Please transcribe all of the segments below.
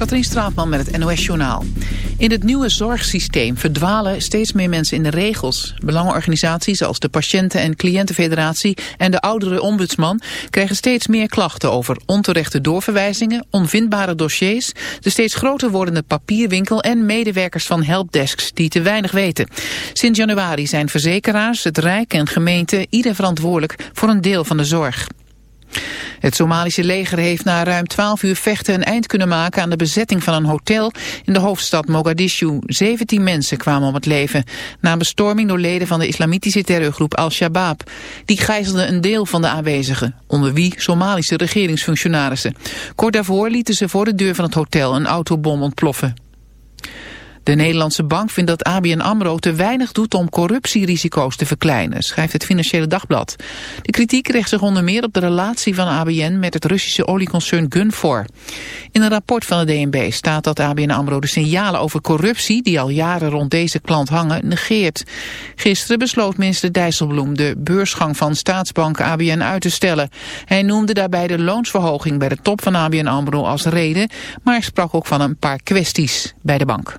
Katrien Straatman met het NOS-journaal. In het nieuwe zorgsysteem verdwalen steeds meer mensen in de regels. Belangenorganisaties zoals de Patiënten- en Cliëntenfederatie en de Oudere Ombudsman krijgen steeds meer klachten over onterechte doorverwijzingen, onvindbare dossiers, de steeds groter wordende papierwinkel en medewerkers van helpdesks die te weinig weten. Sinds januari zijn verzekeraars, het Rijk en gemeenten ieder verantwoordelijk voor een deel van de zorg. Het Somalische leger heeft na ruim 12 uur vechten een eind kunnen maken aan de bezetting van een hotel in de hoofdstad Mogadishu. 17 mensen kwamen om het leven na een bestorming door leden van de islamitische terreurgroep Al-Shabaab. Die gijzelden een deel van de aanwezigen, onder wie Somalische regeringsfunctionarissen. Kort daarvoor lieten ze voor de deur van het hotel een autobom ontploffen. De Nederlandse bank vindt dat ABN AMRO te weinig doet om corruptierisico's te verkleinen, schrijft het Financiële Dagblad. De kritiek richt zich onder meer op de relatie van ABN met het Russische olieconcern Gunvor. In een rapport van de DNB staat dat ABN AMRO de signalen over corruptie, die al jaren rond deze klant hangen, negeert. Gisteren besloot minister Dijsselbloem de beursgang van staatsbank ABN uit te stellen. Hij noemde daarbij de loonsverhoging bij de top van ABN AMRO als reden, maar sprak ook van een paar kwesties bij de bank.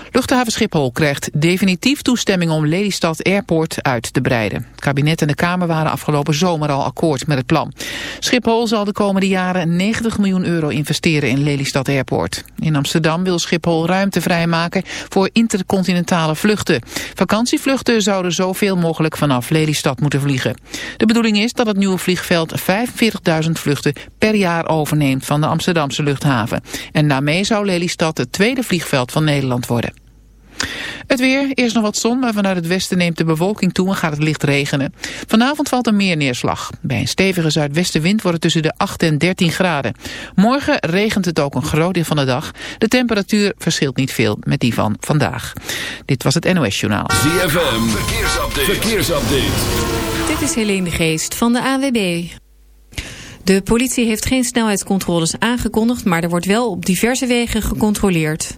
Luchthaven Schiphol krijgt definitief toestemming om Lelystad Airport uit te breiden. Kabinet en de Kamer waren afgelopen zomer al akkoord met het plan. Schiphol zal de komende jaren 90 miljoen euro investeren in Lelystad Airport. In Amsterdam wil Schiphol ruimte vrijmaken voor intercontinentale vluchten. Vakantievluchten zouden zoveel mogelijk vanaf Lelystad moeten vliegen. De bedoeling is dat het nieuwe vliegveld 45.000 vluchten per jaar overneemt van de Amsterdamse luchthaven. En daarmee zou Lelystad het tweede vliegveld van Nederland worden. Het weer, eerst nog wat zon, maar vanuit het westen neemt de bewolking toe en gaat het licht regenen. Vanavond valt er meer neerslag. Bij een stevige zuidwestenwind wordt het tussen de 8 en 13 graden. Morgen regent het ook een groot deel van de dag. De temperatuur verschilt niet veel met die van vandaag. Dit was het NOS Journaal. ZFM, verkeersupdate. verkeersupdate. Dit is Helene de Geest van de AWB. De politie heeft geen snelheidscontroles aangekondigd, maar er wordt wel op diverse wegen gecontroleerd.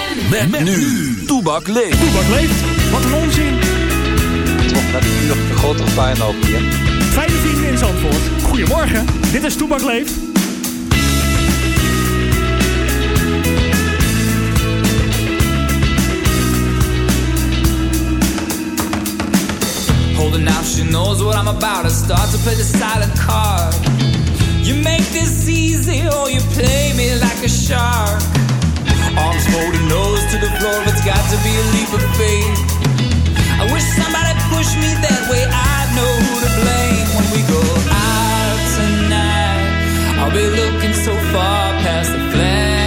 Met, met nu. Toebak leeft. Toebak leeft? Wat een onzin. Toch met een uur de grotere puinhoop hier. Fijne vrienden in Zandvoort. Goedemorgen. Dit is Toebak leeft. Holding now, she knows what I'm about. I start to play the silent card. You make this easy, or you play me like a shark. Arms folded, nose to the floor. It's got to be a leap of faith. I wish somebody pushed me that way. I know who to blame when we go out tonight. I'll be looking so far past the flashing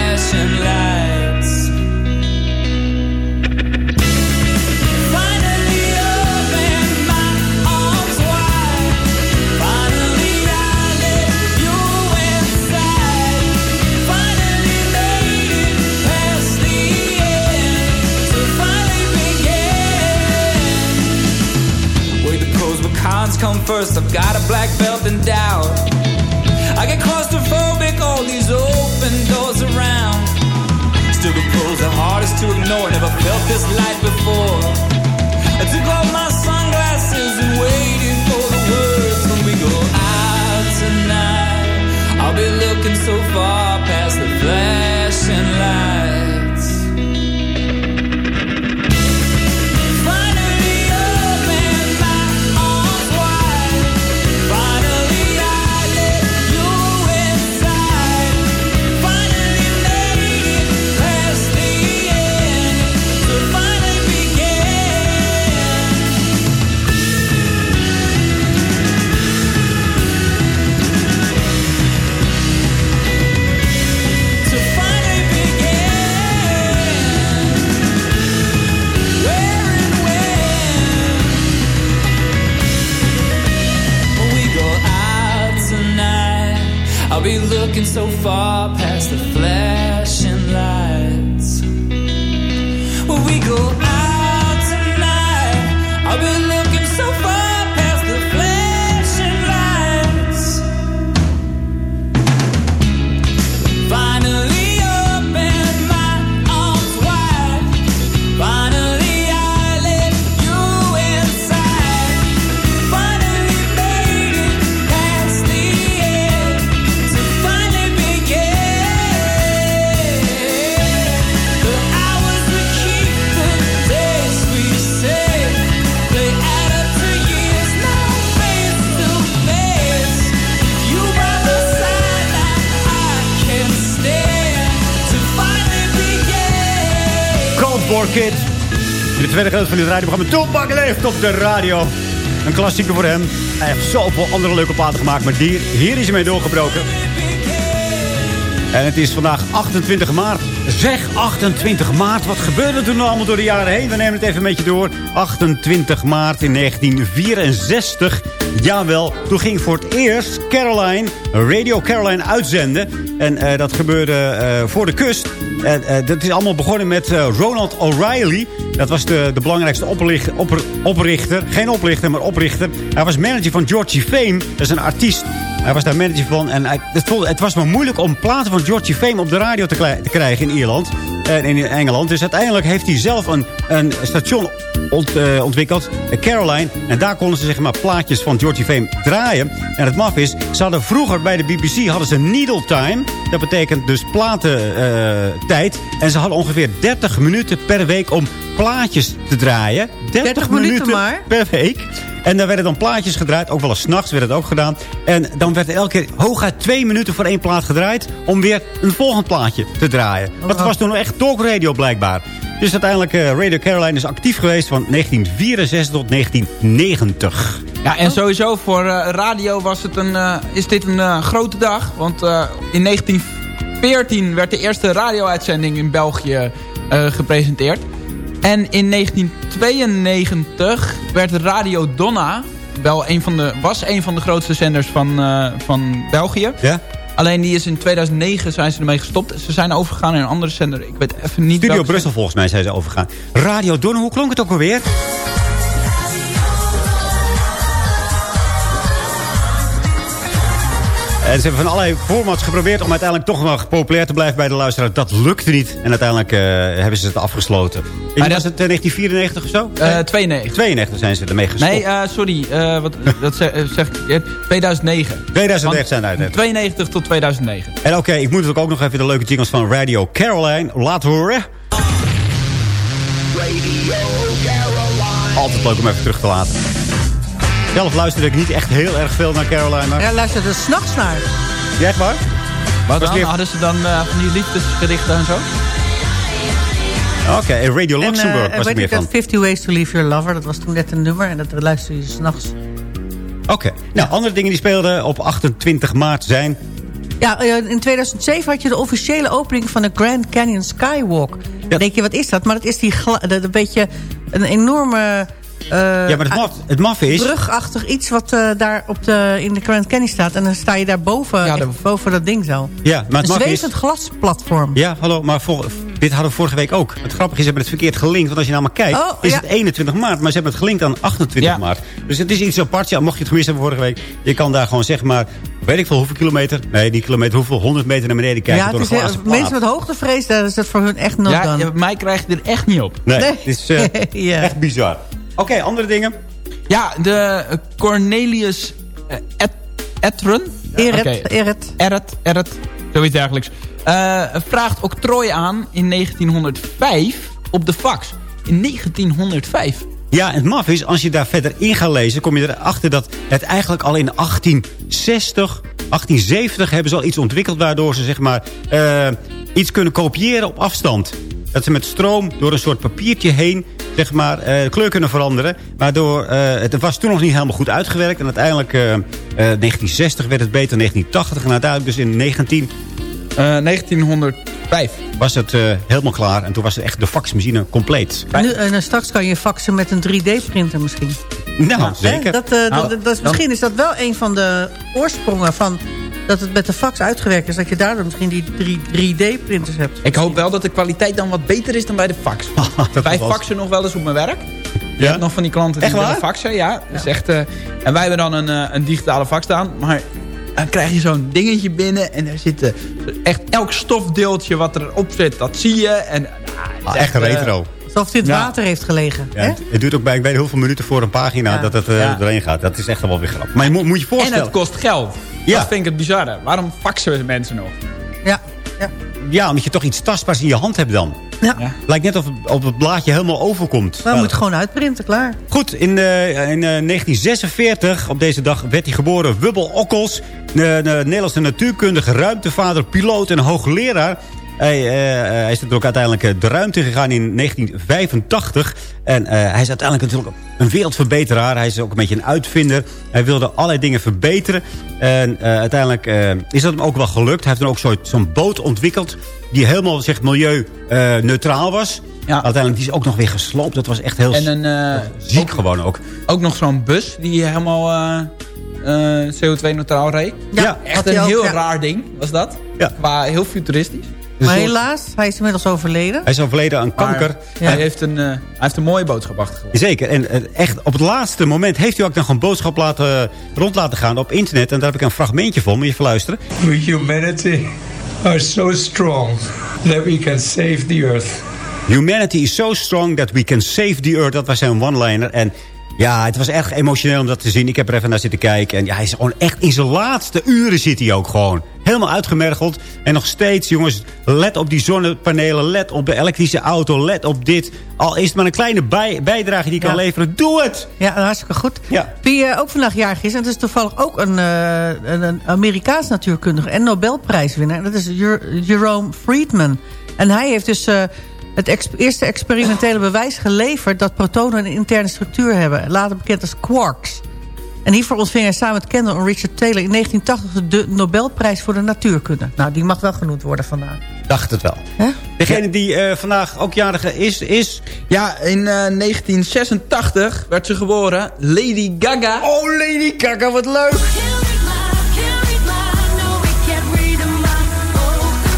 bonds come first. I've got a black belt in doubt. I get claustrophobic, all these open doors around. Still the pulls the hardest to ignore. Never felt this light before. I took off my sunglasses and waited for the words when we go out tonight. I'll be looking so far past the flashing light. Van dit radioprogramma Toepak leeft op de radio. Een klassieker voor hem. Hij heeft zoveel andere leuke platen gemaakt, maar die, hier is hij mee doorgebroken. En het is vandaag 28 maart. Zeg, 28 maart. Wat gebeurde toen allemaal door de jaren heen? We nemen het even een beetje door. 28 maart in 1964. Jawel, toen ging voor het eerst Caroline, Radio Caroline uitzenden. En eh, dat gebeurde eh, voor de kust. En eh, dat is allemaal begonnen met Ronald O'Reilly. Dat was de, de belangrijkste oprichter. Geen oplichter, maar oprichter. Hij was manager van Georgie Fame. Dat is een artiest. Hij was daar manager van. En het, voelde, het was maar moeilijk om platen van Georgie Fame op de radio te, te krijgen in Ierland. En in Engeland. Dus uiteindelijk heeft hij zelf een, een station ont, eh, ontwikkeld. eh, Caroline. En daar konden ze zeg maar plaatjes van Georgie Fame draaien. En het maf is, ze hadden vroeger bij de BBC hadden ze needle time. Dat betekent dus platentijd. tijd. en ze hadden ongeveer 30 minuten per week om plaatjes te draaien. 30, 30 minuten maar? per week. En daar werden dan plaatjes gedraaid. Ook wel eens 's nachts werd het ook gedaan. En dan werd er elke keer hooguit twee minuten voor één plaat gedraaid... om weer een volgend plaatje te draaien. Want het was toen echt talkradio blijkbaar. Dus uiteindelijk uh, Radio Caroline is actief geweest van 1964 tot 1990. Ja, en sowieso voor uh, radio was het een, uh, is dit een grote dag. Want in 1914 werd de eerste radio-uitzending in België gepresenteerd. En in 1992 werd Radio Donna, wel een van de, was een van de grootste zenders van, van België. Ja? Alleen die is in 2009 zijn ze ermee gestopt. Ze zijn overgegaan naar een andere zender. Ik weet even niet Studio Brussel volgens mij zijn ze overgegaan. Radio Donna, hoe klonk het ook alweer? En ze hebben van allerlei formats geprobeerd om uiteindelijk toch wel populair te blijven bij de luisteraar. Dat lukte niet. En uiteindelijk uh, hebben ze het afgesloten. In, was het uh, 1994 of zo? Uh, 92. 92 zijn ze ermee gestopt. Nee, uh, sorry. wat, dat zeg, zeg ik. 2009. 2009 zijn het. 92 tot 2009. En oké, okay, ik moet ook nog even de leuke jingles van Radio Caroline laten horen. Radio Caroline. Altijd leuk om even terug te laten. Zelf luisterde ik niet echt heel erg veel naar Caroline. Maar... Ja, luisterde er s'nachts naar. Ja, echt waar? Wat dan? Weer... Hadden ze dan uh, van die liefdesgedichten en zo? Oké, okay, Radio Luxemburg en, uh, was er meer ik van. 50 Ways to Leave Your Lover, dat was toen net een nummer. En dat luisterde je s'nachts. Oké, okay. nou, ja. andere dingen die speelden op 28 maart zijn... Ja, in 2007 had je de officiële opening van de Grand Canyon Skywalk. Ja. Dan denk je, wat is dat? Maar dat is die dat een beetje een enorme... Uh, ja, maar het maf, het maf is... Brugachtig iets wat uh, daar op de, in de Grand Canyon staat. En dan sta je daar boven, ja, de... boven dat ding zo. Ja, maar het een maf zwevend is... glasplatform. Ja, hallo, maar vol, Dit hadden we vorige week ook. Het grappige is, ze hebben het verkeerd gelinkt. Want als je naar me kijkt, Oh, is ja. het 21 maart. Maar ze hebben het gelinkt aan 28 Ja. maart. Dus het is iets apart. Ja, mocht je het gemist hebben vorige week. Je kan daar gewoon zeg maar, weet ik veel hoeveel kilometer. Nee, niet kilometer, hoeveel honderd meter naar beneden kijken. Ja, door het een is, glazen eh, mensen met hoogtevrees, daar is het voor hun echt Ja, done. ja, mij krijg je er echt niet op. Nee, Nee. het is eh, Ja. echt bizar. Oké, andere dingen. Ja, de eh, Cornelius eh, Et Etren. Eret, Oké. Eret. Eret, Eret, zoiets dergelijks. Eh, vraagt octrooi aan in 1905 op de fax. In 1905. Ja, en het maf is, als je daar verder in gaat lezen... kom je erachter dat het eigenlijk al in 1860, 1870... hebben ze al iets ontwikkeld waardoor ze zeg maar, eh, iets kunnen kopiëren op afstand. Dat ze met stroom door een soort papiertje heen zeg maar, de kleur kunnen veranderen. Waardoor eh, het was toen nog niet helemaal goed uitgewerkt. En uiteindelijk eh, eh, 1960 werd het beter, 1980. En uiteindelijk dus in 19 Eh, 1905. was het helemaal klaar. En toen was het echt de faxmachine compleet. Nu, en straks kan je faxen met een 3D-printer misschien. Nou, zeker. Dat, eh, Nou, dat, dat is, misschien is dat wel een van de oorsprongen van... dat het met de fax uitgewerkt is. Dat je daardoor misschien die 3D-printers hebt. Ik hoop wel dat de kwaliteit dan wat beter is dan bij de fax. Wij faxen nog wel eens op mijn werk. Je Ja? nog van die klanten die Echt willen faxen. Ja, is echt, eh, en wij hebben dan een, eh, een digitale fax staan. Maar dan krijg je zo'n dingetje binnen. En er zit eh, echt elk stofdeeltje wat erop zit. Dat zie je. En, ah, Ah, echt eh, retro. Alsof het in het Ja. water heeft gelegen. Ja, hè? het, het duurt ook bij, ik weet niet hoeveel minuten voor een pagina Ja. dat het eh, Ja. erin gaat. Dat is echt wel weer grappig. Maar je moet, moet je en voorstellen. het kost geld. Ja. Dat vind ik het bizarre. Waarom faxen mensen nog? Ja. ja. Ja, omdat je toch iets tastbaars in je hand hebt dan. ja. Ja. Lijkt net of het op het blaadje helemaal overkomt. Maar we moeten gewoon uitprinten, klaar. Goed, in, eh, in eh, 1946, op deze dag, werd hij geboren. Wubbel Okkels, de, de Nederlandse natuurkundige ruimtevader, piloot en hoogleraar. Hij, eh, eh, hij is natuurlijk ook uiteindelijk eh, de ruimte gegaan in 1985. En eh, hij is uiteindelijk natuurlijk een wereldverbeteraar. Hij is ook een beetje een uitvinder. Hij wilde allerlei dingen verbeteren. En eh, uiteindelijk eh, is dat hem ook wel gelukt. Hij heeft dan ook zo- zo'n boot ontwikkeld... die helemaal zeg, milieu-neutraal was. Ja. Uiteindelijk die is ook nog weer gesloopt. Dat was echt heel En een, eh, ziek ook, gewoon ook. ook nog zo'n bus die helemaal eh, CO2-neutraal reed. Ja, Echt een heel ja. raar ding was dat. Ja. Qua heel futuristisch. Dus Maar soort- helaas, hij is inmiddels overleden. Hij is overleden aan kanker. Maar Ja. Hij, heeft een, eh, hij heeft een mooie boodschap achtergelaten. Zeker. En eh, echt op het laatste moment heeft hij ook nog een boodschap laten, rond laten gaan op internet. En daar heb ik een fragmentje van. Moet je even luisteren. We humanity are so strong that we can save the earth. Humanity is so strong that we can save the earth. Dat was zijn one-liner. En ja, het was erg emotioneel om dat te zien. Ik heb er even naar zitten kijken. En ja, hij is gewoon echt in zijn laatste uren zit hij ook gewoon. Helemaal uitgemergeld. En nog steeds, jongens, let op die zonnepanelen. Let op de elektrische auto. Let op dit. Al is het maar een kleine bij, bijdrage die je kan leveren. Doe het! Ja, hartstikke goed. Ja. Wie eh, ook vandaag jarig is, en het is toevallig ook een, eh, een, een Amerikaans natuurkundige en Nobelprijswinnaar. Dat is Jer- Jerome Friedman. En hij heeft dus eh, het ex- eerste experimentele bewijs geleverd... dat protonen een interne structuur hebben. Later bekend als quarks. En hiervoor ontving hij samen met Kendall en Richard Taylor... in 1980 de Nobelprijs voor de natuurkunde. Nou, die mag wel genoemd worden vandaag. Dacht het wel. Hè? Degene die eh, vandaag ook jarig is, is... Ja, in eh, 1986 werd ze geboren. Lady Gaga. Oh, Lady Gaga, wat leuk!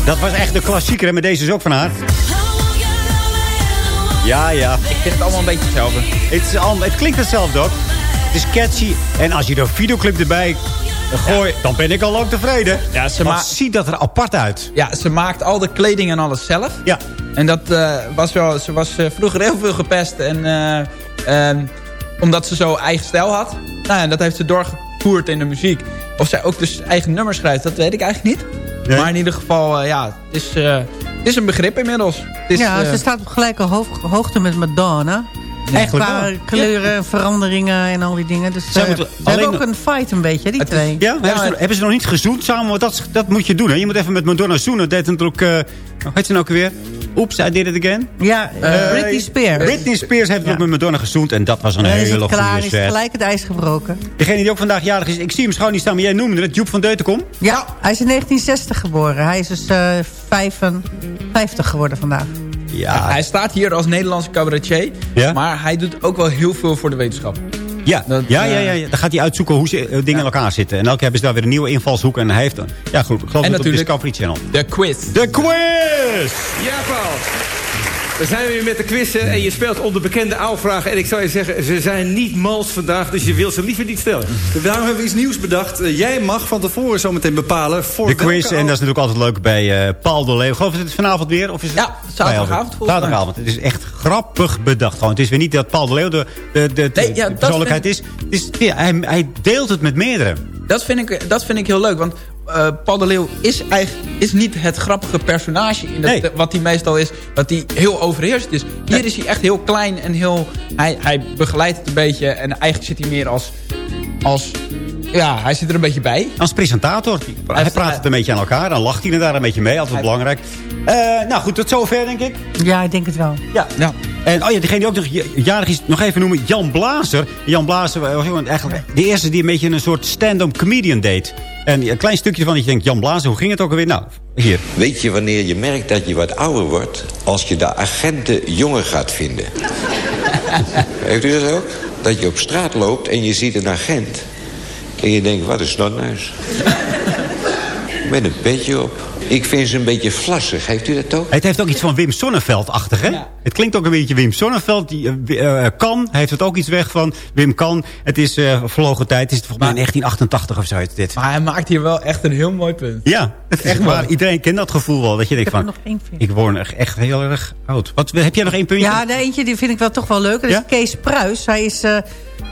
Dat was echt de klassieker, en met deze is ook van haar. Ja, ja. Ik vind het allemaal een beetje hetzelfde. Het, is al, het klinkt hetzelfde ook. Het is catchy. En als je een videoclip erbij gooit, dan ben ik al lang tevreden. Ja, ze ziet dat er apart uit. Ja, ze maakt al de kleding en alles zelf. Ja. En dat eh, was wel... Ze was eh, vroeger heel veel gepest. En, eh, ehm, omdat ze zo eigen stijl had. Nou, en dat heeft ze doorgevoerd in de muziek. Of zij ook dus eigen nummers schrijft, dat weet ik eigenlijk niet. Nee. Maar in ieder geval, ja, het is, is een begrip inmiddels. Het is, ja, eh, ze staat op gelijke hoog- hoogte met Madonna. Eigenlijk Qua kleuren, veranderingen en al die dingen. Dus eh, moeten ze hebben ook een fight een beetje, die is- twee. Ja, hebben, ze, hebben ze nog niet gezoend samen? Want dat, dat moet je doen. Hè? Je moet even met Madonna zoenen. Dat deed natuurlijk... eh hoe heet ze nou ook weer? Oeps, I did it again. Ja, Eh, Britney Spears. Britney Spears heeft Ja. ook met Madonna gezoend. En dat was een hele het klaar, goede is set. gelijk het ijs gebroken. Degene die ook vandaag jarig is. Ik zie hem schouw niet staan, maar jij noemde het. Joep van Deutenkom. Ja, hij is in 1960 geboren. Hij is dus eh 55 geworden vandaag. Ja, Hij staat hier als Nederlandse cabaretier. Ja? Maar hij doet ook wel heel veel voor de wetenschap. Ja, Dat, ja, ja, eh, ja, ja. dan gaat hij uitzoeken hoe ze, eh, dingen in elkaar zitten. En elke keer hebben ze daar weer een nieuwe invalshoek. En hij heeft, een- ja goed, ik geloof En dat op natuurlijk- Discovery Channel. De quiz. De quiz! Ja, Paul. We zijn weer met de quizzen en je speelt onder bekende ouwvragen. En ik zou je zeggen, ze zijn niet mals vandaag, dus je wilt ze liever niet stellen. Daarom hebben we iets nieuws bedacht. Eh, jij mag van tevoren zometeen bepalen voor De quiz, en dat is natuurlijk altijd leuk bij eh, Paul de Leeuw. Geloof je het vanavond weer? Of is het Ja, zaterdagavond. Zaterdagavond. Het is echt grappig bedacht. Gewoon. Het is weer niet dat Paul de Leeuw de, de, de, Nee, ja, de dat persoonlijkheid is. Het is ja, hij, hij deelt het met meerdere. Dat vind ik, dat vind ik heel leuk, want eh, Paul de Leeuw is, eigenlijk, is niet het grappige personage... In dat, Nee. wat hij meestal is, dat hij heel overheerst is. Hier is hij echt heel klein en heel... Hij, hij begeleidt het een beetje en eigenlijk zit hij meer als... als ja, hij zit er een beetje bij. Als presentator. Hij, Hij- praat het een beetje aan elkaar. Dan lacht hij er daar een beetje mee. Altijd belangrijk. Eh, nou goed, tot zover denk ik. Ja, ik denk het wel. Ja. Ja. En oh ja, degene die ook nog jarig is, nog even noemen, Jan Blazer. Jan Blazer was gewoon eigenlijk de eerste die een beetje een soort stand-up comedian deed. En een klein stukje van dat je denkt, Jan Blazer, hoe ging het ook alweer? Nou, hier. Weet je wanneer je merkt dat je wat ouder wordt... als je de agenten jonger gaat vinden? Heeft u dat ook? Dat je op straat loopt en je ziet een agent... en je denkt, wat een snotneus. Met een petje op. Ik vind ze een beetje vlassig. Heeft u dat ook? Het heeft ook iets van Wim Sonneveld-achtig, hè? Het klinkt ook een beetje Wim Sonneveld. Die, eh, eh, kan, heeft het ook iets weg van Wim Kan. Het is eh verlogen tijd. Het is volgens mij 1988 of zo. is Dit. Maar hij maakt hier wel echt een heel mooi punt. Ja, het is echt waar. Iedereen kent dat gevoel wel. Dat je denkt Ik van, er nog één vind. ik word echt, echt heel erg oud. Wat, heb jij nog één puntje? Ja, de eentje die vind ik wel toch wel leuk. Dat Ja? is Kees Pruis. Hij is, eh,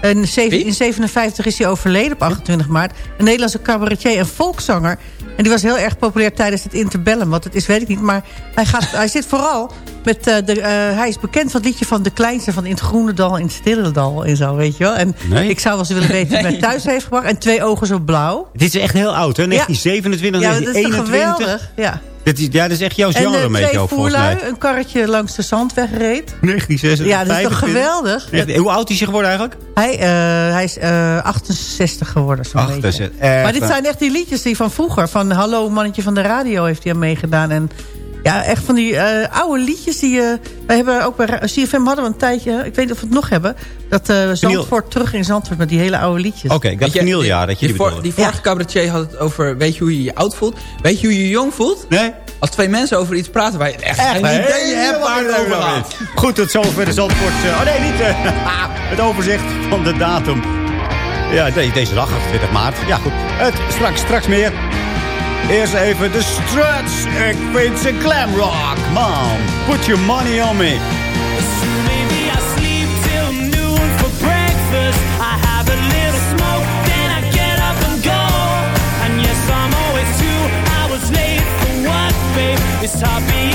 in, zeven- in 57 is hij overleden op 28 maart. Een Nederlandse cabaretier en volkszanger. En die was heel erg populair tijdens het interbellum. Wat het is, weet ik niet. Maar hij, gaat, hij zit vooral met... eh, de, eh, hij is bekend van het liedje van de kleinste... van in het groene dal, in het stille dal en zo, weet je wel. En Nee. ik zou wel eens willen weten wie mij thuis heeft gebracht. En twee ogen zo blauw. Dit is echt heel oud, hè? 1927, Ja, dat is toch 1921. geweldig? Ja. Dit is, ja, dat is echt jouw En genre eh, een beetje twee ook, volgens mij. een karretje langs de zandweg reed. 1926, Ja, dat is toch 25. geweldig? Echt, hoe oud is hij geworden eigenlijk? Hij, eh, hij is eh, 68 geworden, zo'n beetje. 68, echt Maar dit waar. zijn echt die liedjes die van vroeger. Van Hallo Mannetje van de Radio heeft hij aan meegedaan. En ja, echt van die eh, oude liedjes die... eh wij hebben ook bij CFM hadden we een tijdje... Ik weet niet of we het nog hebben. Dat eh Zandvoort terug in Zandvoort met die hele oude liedjes. Oké, ik dacht vinyljaar dat je die die, die vorige cabaretier had het over... weet je hoe je je oud voelt? Weet je hoe je je jong voelt? Nee? Als twee mensen over iets praten waar je echt, geen idee hebt waar het over gaat. Goed, tot zover de Zandvoort. eh, oh nee, niet eh, het overzicht van de datum. Ja, de- deze dag, 28 maart. Ja, goed. Het, straks, straks meer. Eerst even de struts. Ik vind ze glam rock. Mom, put your money on me. Maybe I sleep till noon for breakfast. I have a little smoke, then I get up and go. And yes, I'm always two hours late for babe. It's hard being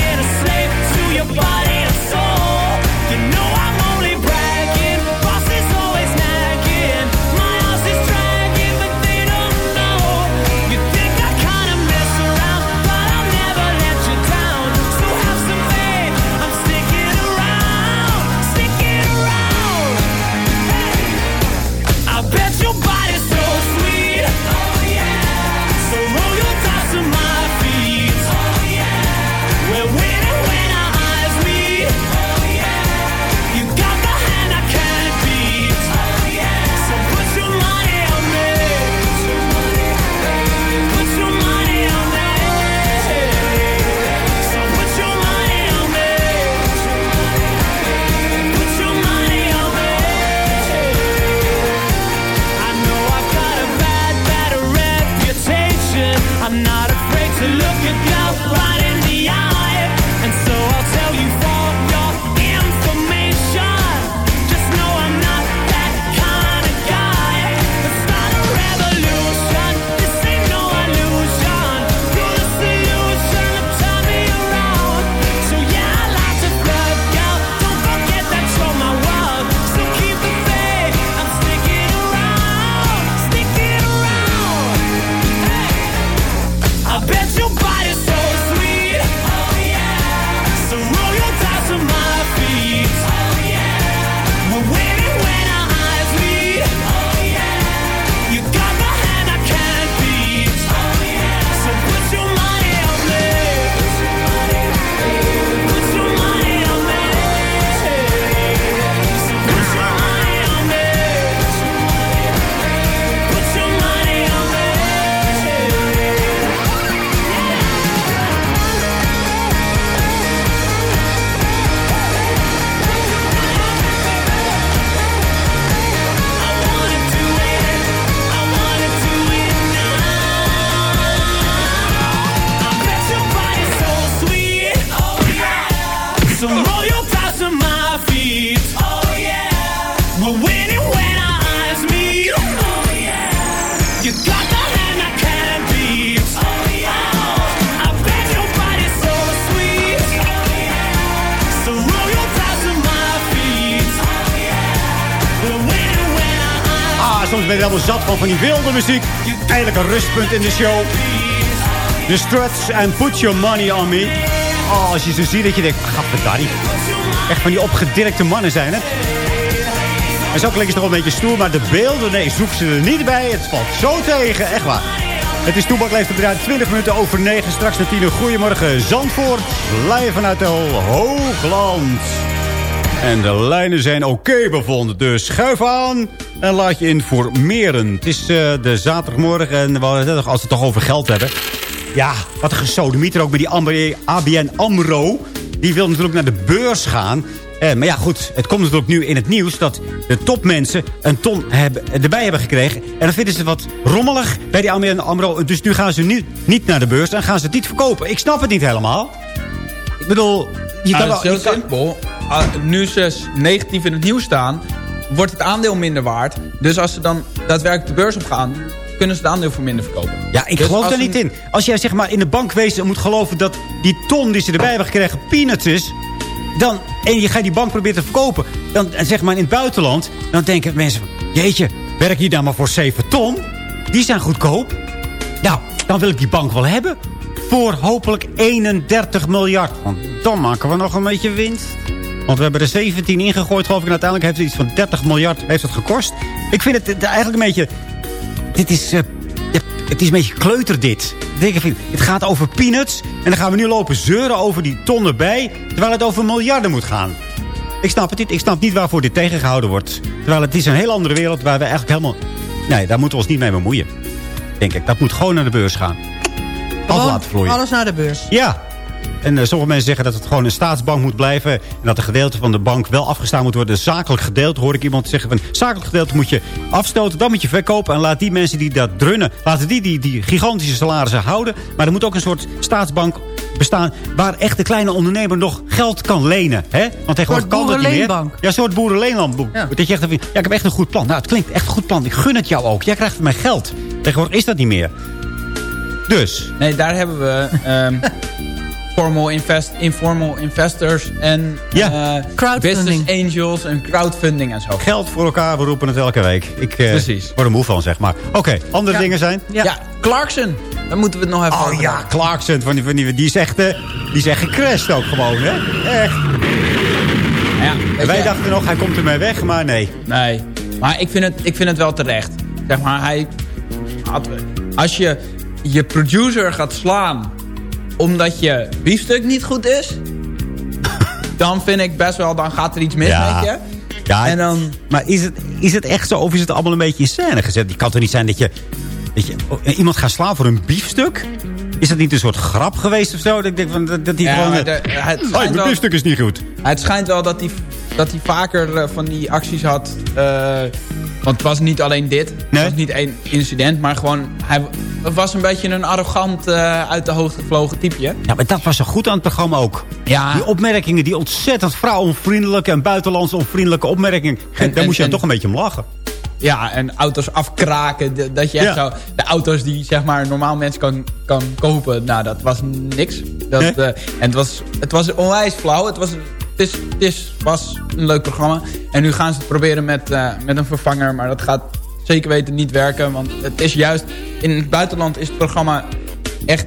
van, die wilde muziek. Eindelijk een rustpunt in de show. The Struts and Put Your Money On Me. Oh, als je ze ziet, dat je denkt, gadverdarie. Echt van die opgedirkte mannen zijn het. En zo klinkt het toch een beetje stoer, maar de beelden, nee, zoek ze er niet bij. Het valt zo tegen, echt waar. Het is Toebak leeft eruit 20 minuten over 9. Straks naar 10 uur. Goedemorgen Zandvoort. Live vanuit de Hoogland. En de lijnen zijn oké bevonden. Dus schuif aan en laat je informeren. Het is uh, de zaterdagmorgen en we als we het toch over geld hebben. Ja, wat een gesodemieter ook bij die ABN AMRO. Die wil natuurlijk naar de beurs gaan. Eh, maar ja, goed, het komt natuurlijk nu in het nieuws... dat de topmensen een ton hebben, erbij hebben gekregen. En dan vinden ze wat rommelig bij die ABN AMRO. Dus nu gaan ze nu niet naar de beurs en gaan ze het niet verkopen. Ik snap het niet helemaal. Ik bedoel... Je kan ah, wel, is heel simpel. Ah, nu ze negatief in het nieuws staan... wordt het aandeel minder waard. Dus als ze dan daadwerkelijk de beurs op gaan kunnen ze het aandeel voor minder verkopen. Ja, ik dus geloof daar niet in. Als jij zeg maar in de bankwezen moet geloven dat die ton die ze erbij hebben gekregen peanuts is... Dan, en je gaat die bank proberen te verkopen. Dan, zeg maar in het buitenland, dan denken mensen... Jeetje, werk je dan maar voor 7 ton? Die zijn goedkoop. Nou, dan wil ik die bank wel hebben. Voor hopelijk 31 miljard. Want dan maken we nog een beetje winst. Want we hebben er 17 ingegooid, geloof ik. En uiteindelijk heeft het iets van 30 miljard heeft het gekost. Ik vind het eigenlijk een beetje... Dit is... Uh, het is een beetje kleuter dit. Het gaat over peanuts. En dan gaan we nu lopen zeuren over die tonnen bij. Terwijl het over miljarden moet gaan. Ik snap het niet. Ik snap niet waarvoor dit tegengehouden wordt. Terwijl het is een heel andere wereld waar we eigenlijk helemaal... Nee, daar moeten we ons niet mee bemoeien. Denk ik. Dat moet gewoon naar de beurs gaan. Alles laten vloeien. Alles naar de beurs. Ja, en uh, sommige mensen zeggen dat het gewoon een staatsbank moet blijven. En dat een gedeelte van de bank wel afgestaan moet worden. Zakelijk gedeelte hoor ik iemand zeggen van... zakelijk gedeelte moet je afstoten, dan moet je verkopen. En laat die mensen die dat drunnen... laten die die, die gigantische salarissen houden. Maar er moet ook een soort staatsbank bestaan... waar echt de kleine ondernemer nog geld kan lenen. Hè? Want tegenwoordig kan dat niet meer. Ja, een soort boerenleenbank. Ja. Dat je echt, ja, ik heb echt een goed plan. Nou, het klinkt echt een goed plan. Ik gun het jou ook. Jij krijgt van mij geld. Tegenwoordig is dat niet meer. Dus. Nee, daar hebben we... Um, formal invest, informal investors en ja. Uh, business angels en crowdfunding en zo. Geld voor elkaar, we roepen het elke week. Ik uh, Precies. word er moe van, zeg maar. Oké, andere dingen zijn? Ja. ja, Clarkson. Daar moeten we het nog even oh, over ja, Clarkson. Van die, van die, die, is echt, uh, die is echt gecrashed ook gewoon, hè? Echt. Ja, en wij dachten nog, hij komt ermee weg, maar nee. Nee, maar ik vind het, ik vind het wel terecht. Zeg maar, hij... Als je je producer gaat slaan omdat je biefstuk niet goed is... dan vind ik best wel, dan gaat er iets mis met je. Ja, en dan... maar is het, is het echt zo of is het allemaal een beetje in scène gezet? Die kan toch niet zijn dat je, dat je oh, iemand gaat slaan voor een biefstuk? Is dat niet een soort grap geweest of zo? Dat ik denk van, dat, dat die gewoon... De, het oh, mijn biefstuk is niet goed. Het schijnt wel dat hij dat hij vaker eh, van die acties had... Uh, want het was niet alleen dit. Het was niet één incident. Maar gewoon, hij was een beetje een arrogant, uh, uit de hoogte gevlogen typeje. Ja, maar dat was zo goed aan het programma ook. Ja. Die opmerkingen, die ontzettend vrouwonvriendelijke en buitenlands onvriendelijke opmerkingen. En, daar moest je toch een beetje om lachen. Ja, en auto's afkraken. Dat je echt zo... De auto's die zeg maar normaal mensen kan, kan kopen. Nou, dat was niks. Dat, uh, en het was, het was onwijs flauw. Het was het was een leuk programma. En nu gaan ze het proberen met, uh, met een vervanger. Maar dat gaat zeker weten niet werken. Want het is juist... In het buitenland is het programma echt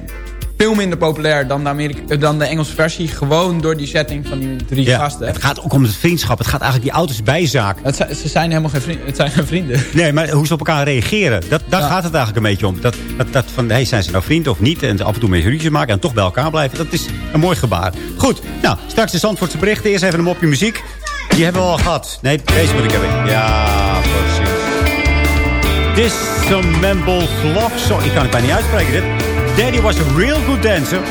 veel minder populair dan de, Amerika eh, dan de Engelse versie. Gewoon door die setting van die drie gasten. Het gaat ook om het vriendschap. Het gaat eigenlijk die auto's bijzaak. Het, ze zijn helemaal geen vrienden. Het zijn geen vrienden. Nee, maar hoe ze op elkaar reageren. Dat, daar gaat het eigenlijk een beetje om. Dat, dat, dat van, hey, zijn ze nou vrienden of niet? En af en toe mee ruzie maken en toch bij elkaar blijven. Dat is een mooi gebaar. Goed, nou, straks de Zandvoortse berichten. Eerst even een mopje muziek. Die hebben we al gehad. Nee, deze moet ik hebben. Ja, precies. Dismember Vlog. Zo, ik kan het bijna niet uitspreken dit. Daddy was a real good dancer.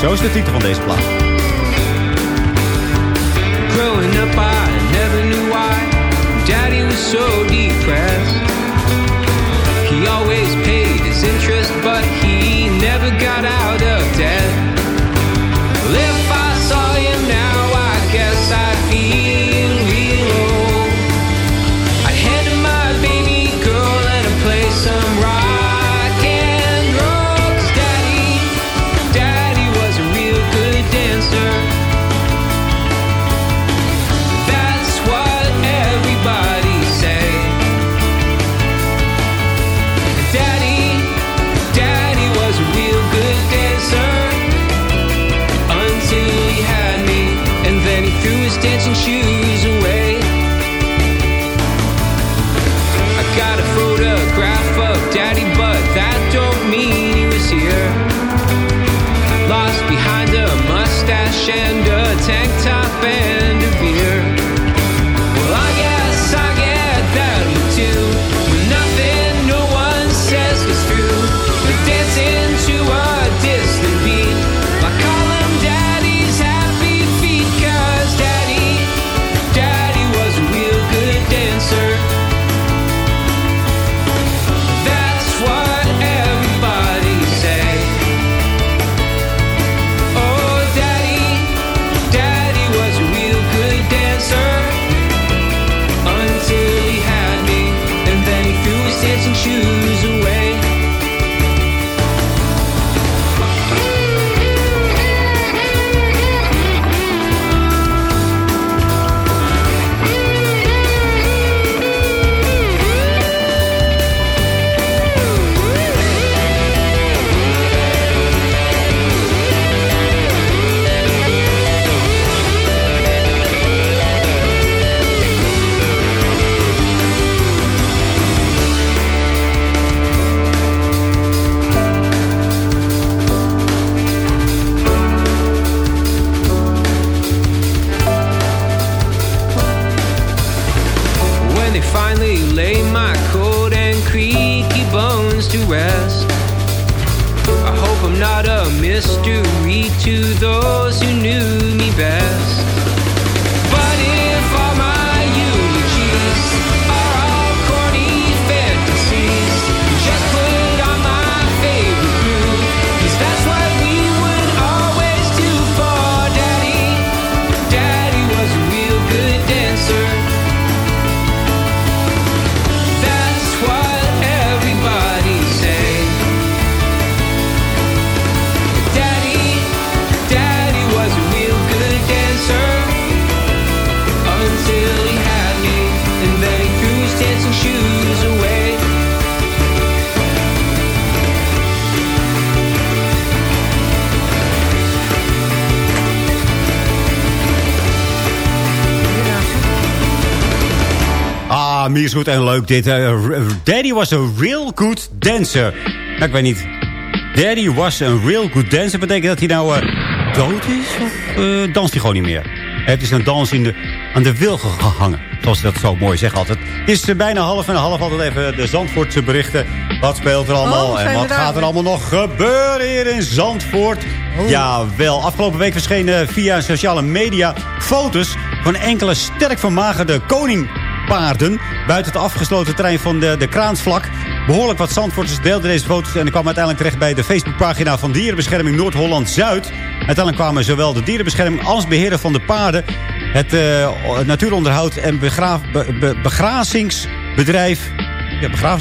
Zo is de titel van deze plaat. Growing up I never knew why Daddy was so depressed He always paid his interest But Ah, Miersgoed en leuk dit. Daddy was a real good dancer. Nou, ik weet niet. Daddy was a real good dancer. Betekent dat hij nou eh, dood is? Of eh, danst hij gewoon niet meer? Hij heeft dus een dans in de, aan de wilgen gehangen. Zoals ze dat zo mooi zeggen altijd. Het is bijna half en half altijd even de Zandvoortse berichten. Wat speelt er allemaal Oh, en wat gaat er allemaal nog gebeuren hier in Zandvoort? Ja, wel. Afgelopen week verschenen via sociale media foto's van enkele sterk vermagerde koningpaarden buiten het afgesloten terrein van de, de Kraansvlak. Behoorlijk wat Zandvoorters deelden deze foto's en kwam uiteindelijk terecht bij de Facebookpagina van Dierenbescherming Noord-Holland-Zuid. Uiteindelijk kwamen zowel de dierenbescherming als beheerder van de paarden, het eh, natuuronderhoud en begraaf, be- be- begrazingsbedrijf ja,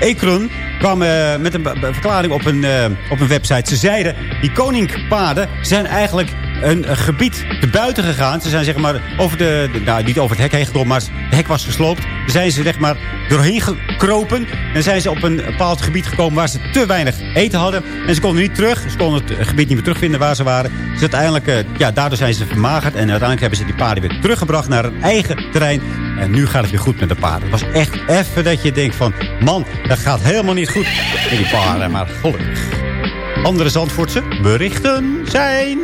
Ekron kwam eh, met een verklaring op een, eh, op een website. Ze zeiden, die koninkpaarden zijn eigenlijk een, een gebied te buiten gegaan. Ze zijn zeg maar over de, nou niet over het hek heen gekomen, maar het hek was gesloopt. Zijn ze zeg maar doorheen gekropen. En zijn ze op een bepaald gebied gekomen waar ze te weinig eten hadden. En ze konden niet terug. Ze konden het gebied niet meer terugvinden waar ze waren. Dus uiteindelijk, eh, ja, daardoor zijn ze vermagerd. En uiteindelijk hebben ze die paarden weer teruggebracht naar hun eigen terrein. En nu gaat het weer goed met de paarden. Het was echt even dat je denkt van... Man, dat gaat helemaal niet goed met die paarden. Maar gelukkig. Andere Zandvoortse berichten zijn...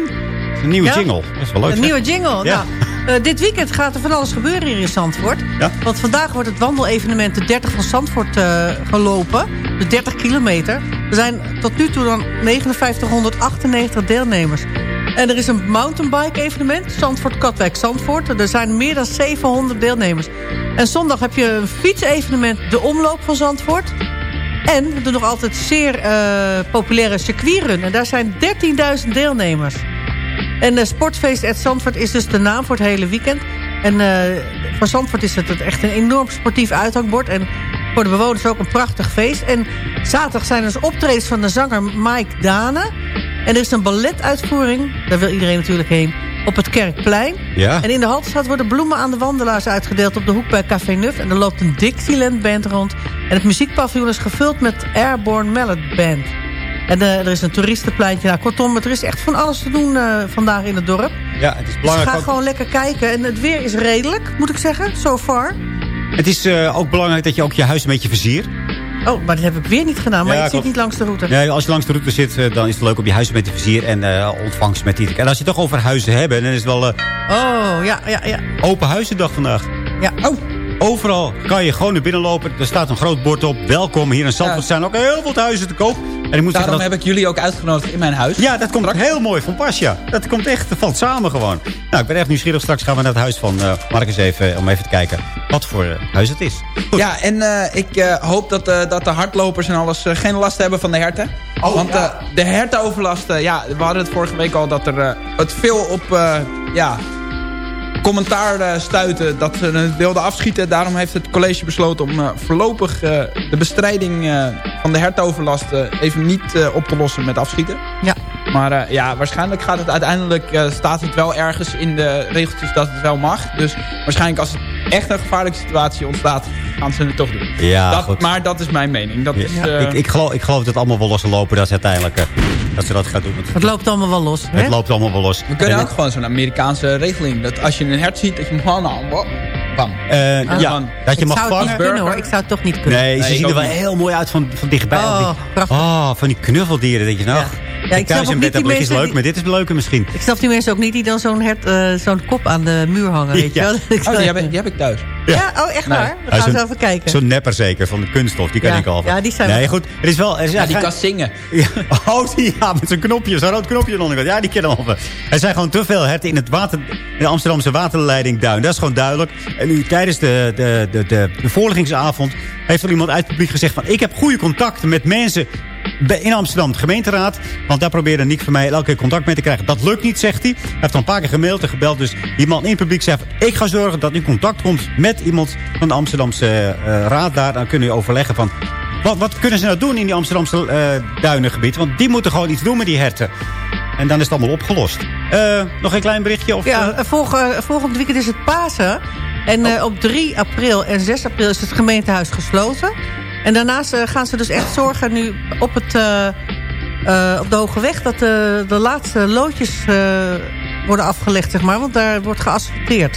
Een nieuwe Ja? jingle. Dat is wel leuk. Een zeg. nieuwe jingle. Ja. Nou, eh, dit weekend gaat er van alles gebeuren hier in Zandvoort. Ja. Want vandaag wordt het wandelevenement de 30 van Zandvoort eh, gelopen. De 30 kilometer. Er zijn tot nu toe dan 5998 deelnemers. En er is een mountainbike evenement. Zandvoort-Katwijk Zandvoort. Er zijn meer dan 700 deelnemers. En zondag heb je een fietsevenement. De Omloop van Zandvoort. En de nog altijd zeer eh, populaire circuitrun. En daar zijn 13.000 deelnemers. En de Sportfeest at Zandvoort is dus de naam voor het hele weekend. En eh, voor Zandvoort is het echt een enorm sportief uithangbord. En voor de bewoners ook een prachtig feest. En zaterdag zijn er dus optredens van de zanger Mike Dane. En er is een balletuitvoering, daar wil iedereen natuurlijk heen, op het Kerkplein. Ja. En in de Haltestraat worden bloemen aan de wandelaars uitgedeeld op de hoek bij Café Nuf. En er loopt een Dixieland band rond. En het muziekpaviljoen is gevuld met Airborne Mallet Band. En eh, er is een toeristenpleintje. Nou, kortom, er is echt van alles te doen eh, vandaag in het dorp. Ja, het is Dus belangrijk. ga ook- gewoon lekker kijken. En het weer is redelijk, moet ik zeggen, so far. Het is eh, ook belangrijk dat je ook je huis een beetje versiert. Oh, maar dat heb ik weer niet gedaan. Maar Ja, ik zit niet langs de route. Nee, als je langs de route zit, dan is het leuk op je huis met de vizier en eh, ontvangst met die. En als je het toch over huizen hebben, dan is het wel Oh, ja, ja, ja. open huizendag vandaag. Ja. Oh. Overal kan je gewoon naar binnen lopen. Er staat een groot bord op. Welkom. Hier in Zandvoort zijn ook heel veel huizen te koop. En ik moet Daarom dat... heb ik jullie ook uitgenodigd in mijn huis. Ja, dat komt heel mooi van pas, ja. Dat komt echt, dat valt samen gewoon. Nou, ik ben echt nieuwsgierig. Straks gaan we naar het huis van eh Marcus even, om even te kijken wat voor eh, huis het is. Ja, en eh, ik hoop dat, dat de hardlopers en alles geen last hebben van de herten. Oh, Want eh, de hertenoverlast, eh, ja, we hadden het vorige week al dat er het veel op ja, commentaar eh, stuitte dat ze het wilden afschieten. Daarom heeft het college besloten om eh, voorlopig eh, de bestrijding van de hertenoverlast eh, even niet op te lossen met afschieten. Ja. Maar ja, waarschijnlijk gaat het uiteindelijk, staat het wel ergens in de regeltjes dat het wel mag. Dus waarschijnlijk als het echt een gevaarlijke situatie ontstaat, gaan ze het toch doen. Ja, dat, goed. Maar dat is mijn mening. Dat is, eh, ik, ik, geloof, ik geloof dat het allemaal wel los zal lopen. Dat ze uiteindelijk eh, dat ze dat gaat doen. Het loopt allemaal wel los. Hè? Het loopt allemaal wel los. we kunnen En ook gewoon zo'n Amerikaanse regeling. Dat als je een hert ziet, dat je hem gewoon aan... Bam. Eh, Ah. ja, dat je ik mag zou vangen. kunnen hoor. Ik zou het toch niet kunnen. Nee, ze Nee, ik zien er wel niet. heel mooi uit van, van dichtbij. Oh, Al die- prachtig. oh, van die knuffeldieren. Denk je, nou, Ja. Ja, ik snap thuis ook in niet bed hebben is leuk, die- maar dit is leuker misschien. Ik snap die mensen ook niet die dan zo'n hert, eh, zo'n kop aan de muur hangen. Weet je wel? Ik Oh, die heb, ik- die heb ik thuis. ja, oh echt Nee. waar? We gaan zo een- even kijken. Zo'n nepper zeker, van de kunststof. Die kan Ja, ik al. ja, die zijn Nee, goed. Er is wel... Er is Ja, die kan zingen. Ja, oh, die, ja, met zo'n knopje, zo'n rood knopje onderkant. Ja, die kennen we. Er zijn gewoon te veel herten in, het water, in de Amsterdamse waterleiding Duin. Dat is gewoon duidelijk. En nu tijdens de, de, de, de, de voorleggingsavond heeft er iemand uit het publiek gezegd... van ik heb goede contacten met mensen in Amsterdam, de gemeenteraad. Want daar probeerde Nick van mij elke keer contact mee te krijgen. Dat lukt niet, zegt hij. Hij heeft al een paar keer gemaild en gebeld. Dus die man in het publiek zegt... ik ga zorgen dat u in contact komt met iemand van de Amsterdamse eh, raad daar. Dan kunnen u overleggen van... Wat, wat kunnen ze nou doen in die Amsterdamse eh, duinengebied? Want die moeten gewoon iets doen met die herten. En dan is het allemaal opgelost. Eh, nog een klein berichtje? Of, Ja, volg- volgend weekend is het Pasen. En eh, op 3 april en 6 april is het gemeentehuis gesloten. En daarnaast eh, gaan ze dus echt zorgen nu op, het, eh, eh, op de Hoge Weg... dat de, de laatste loodjes worden afgelegd, zeg maar. Want daar wordt geasfalteerd.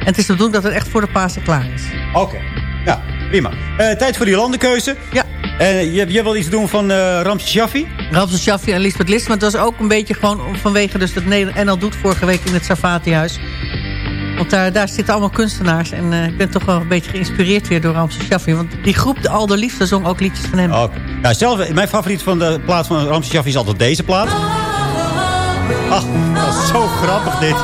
En het is de bedoeling dat het echt voor de Pasen klaar is. Oké, ja, prima. Tijd voor die landenkeuze. Ja. Eh, je, je wil iets doen van eh Ramses Shaffi? Ramses Shaffi en Lisbeth List. Maar het was ook een beetje gewoon vanwege dus dat NL doet vorige week in het Savatihuis. Want daar, daar zitten allemaal kunstenaars. En eh, ik ben toch wel een beetje geïnspireerd weer door Ramses Shaffi. Want die groep, de Alder Liefde, zong ook liedjes van hem. Nou, zelf, mijn favoriet van de plaat van Ramses Shaffi is altijd deze plaat. Ach, dat is zo grappig dit.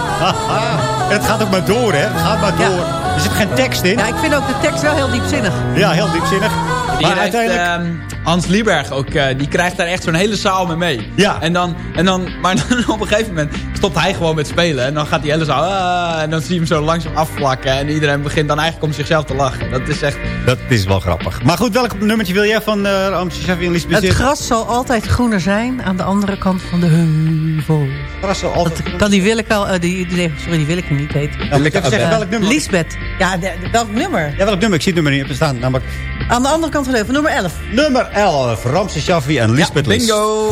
En het gaat ook maar door, hè. Het gaat maar Ja. door. Er zit geen tekst in. Ja, ik vind ook de tekst wel heel diepzinnig. Ja, heel diepzinnig. Maar heeft uiteindelijk... ehm, Hans Lieberg ook, eh, die krijgt daar echt zo'n hele zaal mee mee. Ja. En dan, en dan, maar dan op een gegeven moment stopt hij gewoon met spelen. En dan gaat die hele zaal, ah, en dan zie je hem zo langzaam afvlakken. En iedereen begint dan eigenlijk om zichzelf te lachen. Dat is echt... Dat is wel grappig. Maar goed, welk nummertje wil jij van eh Ramses Shaffi en Lisbeth Het gras zal altijd groener zijn aan de andere kant van de heuvel. gras zal altijd... Dat kan die Willeke al... eh, die, die, sorry, die Willeke niet heet. Nou, moet ik zeggen, Eh, welk nummer? Lisbeth. Ja, de- de- welk nummer? Ja, welk nummer? Ik zie het nummer niet op staan. Namelijk Aan de andere kant van de heuvel, nummer 11. nummer 11. Ramses Shaffi en Lisbeth List. Bingo!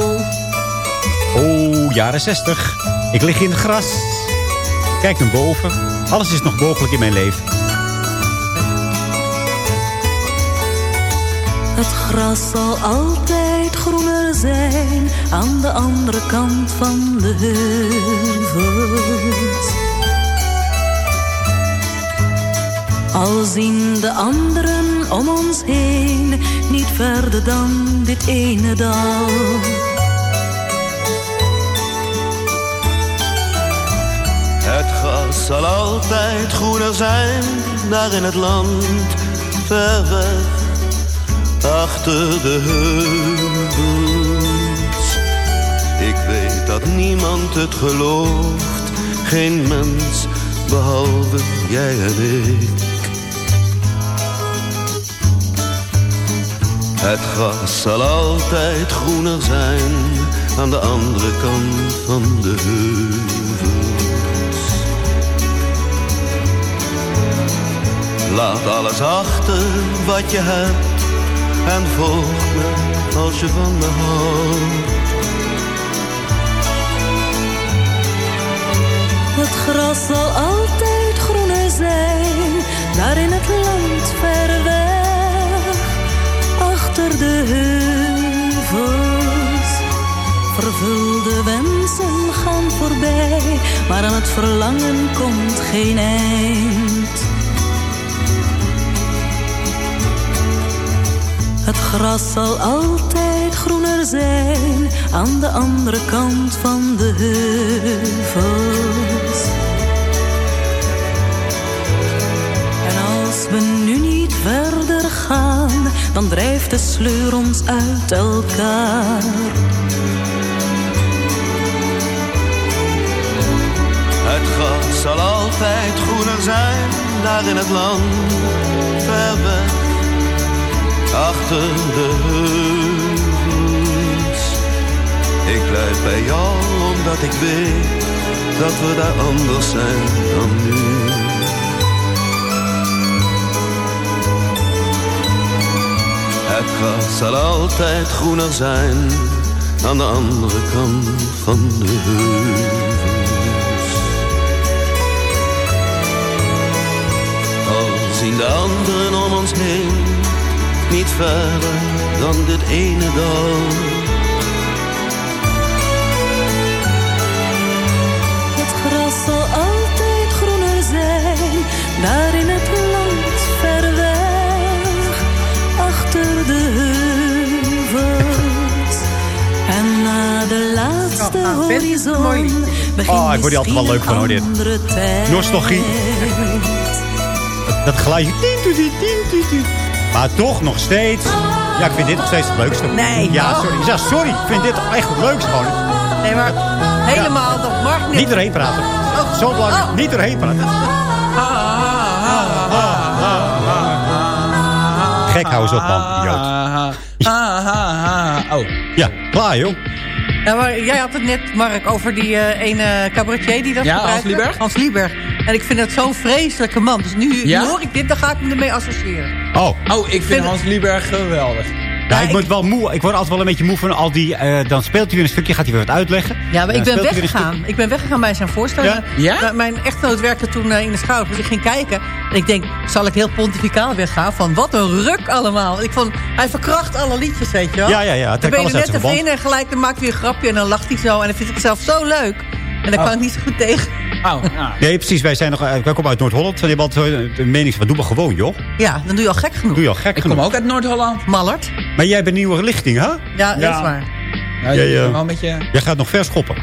Oh, jaren 60. Ik lig in het gras. Kijk naar boven. Alles is nog mogelijk in mijn leven. Het gras zal altijd groener zijn aan de andere kant van de heuvels. Al zien de anderen om ons heen niet verder dan dit ene dal. Het gras zal altijd groener zijn, daar in het land, ver weg, achter de heuvels. Ik weet dat niemand het gelooft, geen mens, behalve jij en ik. Het gras zal altijd groener zijn, aan de andere kant van de heuvels. Laat alles achter wat je hebt en volg me als je van me houdt. Het gras zal altijd groener zijn, daar in het land maar aan het verlangen komt geen eind. Het gras zal altijd groener zijn aan de andere kant van de heuvels. En als we nu niet verder gaan, dan drijft de sleur ons uit elkaar. Zal altijd groener zijn, daar in het land, ver weg, achter de heuvels. Ik blijf bij jou, omdat ik weet, dat we daar anders zijn dan nu. Het gras zal altijd groener zijn, aan de andere kant van de heuvels. Zien de anderen om ons heen niet verder dan dit ene dal. Het gras zal altijd groener zijn, daar in het land ver weg, achter de heuvels. En na de laatste horizon begint Oh, ik word die altijd wel leuk van, hoor, dit. andere tijd. Nostalgie. Geluidje. Maar toch nog steeds. Ja, ik vind dit nog steeds het leukste. Nee. Ja, sorry. Ja, sorry. Ik vind dit echt het leukste gewoon. Nee, maar helemaal, dat mag niet. Niet erheen praten. Zo belangrijk. Niet erheen praten. Gek, hou eens op, man. Idioot. Oh. Ja, klaar, joh. Ja, maar jij had het net, Mark, over die eh, ene cabaretier die dat Ja, gebruikte. Hans Lieberg? Hans Lieberg. En ik vind dat zo'n vreselijke man. Dus nu, Ja? nu hoor ik dit, dan ga ik me ermee associëren. Oh. Oh, ik vind Hans Lieberg geweldig. Ja, ik, word wel moe. Ik word altijd wel een beetje moe van al die... eh, dan speelt hij weer een stukje, gaat hij weer wat uitleggen. Ja, maar ik ben weer weggegaan. Ik ben weggegaan bij zijn voorstelling. Ja? Mijn echtgenoot werkte toen eh, in de schouder. Dus ik ging kijken. En ik denk, zal ik heel pontificaal weggaan? Van wat een ruk allemaal. Ik vond, hij verkracht alle liedjes, weet je wel. Ja, ja, ja. Het Dan ben je er net even in en gelijk dan maakt hij een grapje. En dan lacht hij zo. En dan vind ik het zelf zo leuk. En daar Oh. kan ik niet zo goed tegen. Oh, ja. Nee, precies. Wij, zijn nog, eh, wij komen uit Noord-Holland. Die hebben altijd de mening van, doe maar gewoon, joh. Ja, dan doe je al gek genoeg. Doe je al gek Ik genoeg. kom ook uit Noord-Holland. Mallard. Maar jij bent nieuwe lichting, hè? Ja, dat is waar. Ja, Jij, je eh, wel een. Jij gaat nog vers schoppen.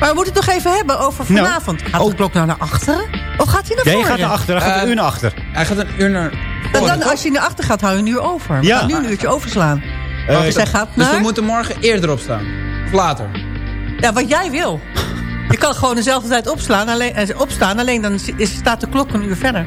Maar we moeten het toch even hebben over Nou. vanavond. Gaat de klok nou naar achteren? Of gaat hij naar Jij voren? gaat naar achteren, hij gaat Eh, een uur naar achter. Hij gaat een uur naar... Dan, toch? als je naar achter gaat, hou je een uur over. We Ja. gaan nu een uurtje overslaan. Eh, dus hij gaat Dus we moeten morgen eerder opstaan. Of later. Ja, wat jij wil. Je kan gewoon dezelfde tijd opslaan, alleen, eh, opstaan, alleen dan is, staat de klok een uur verder.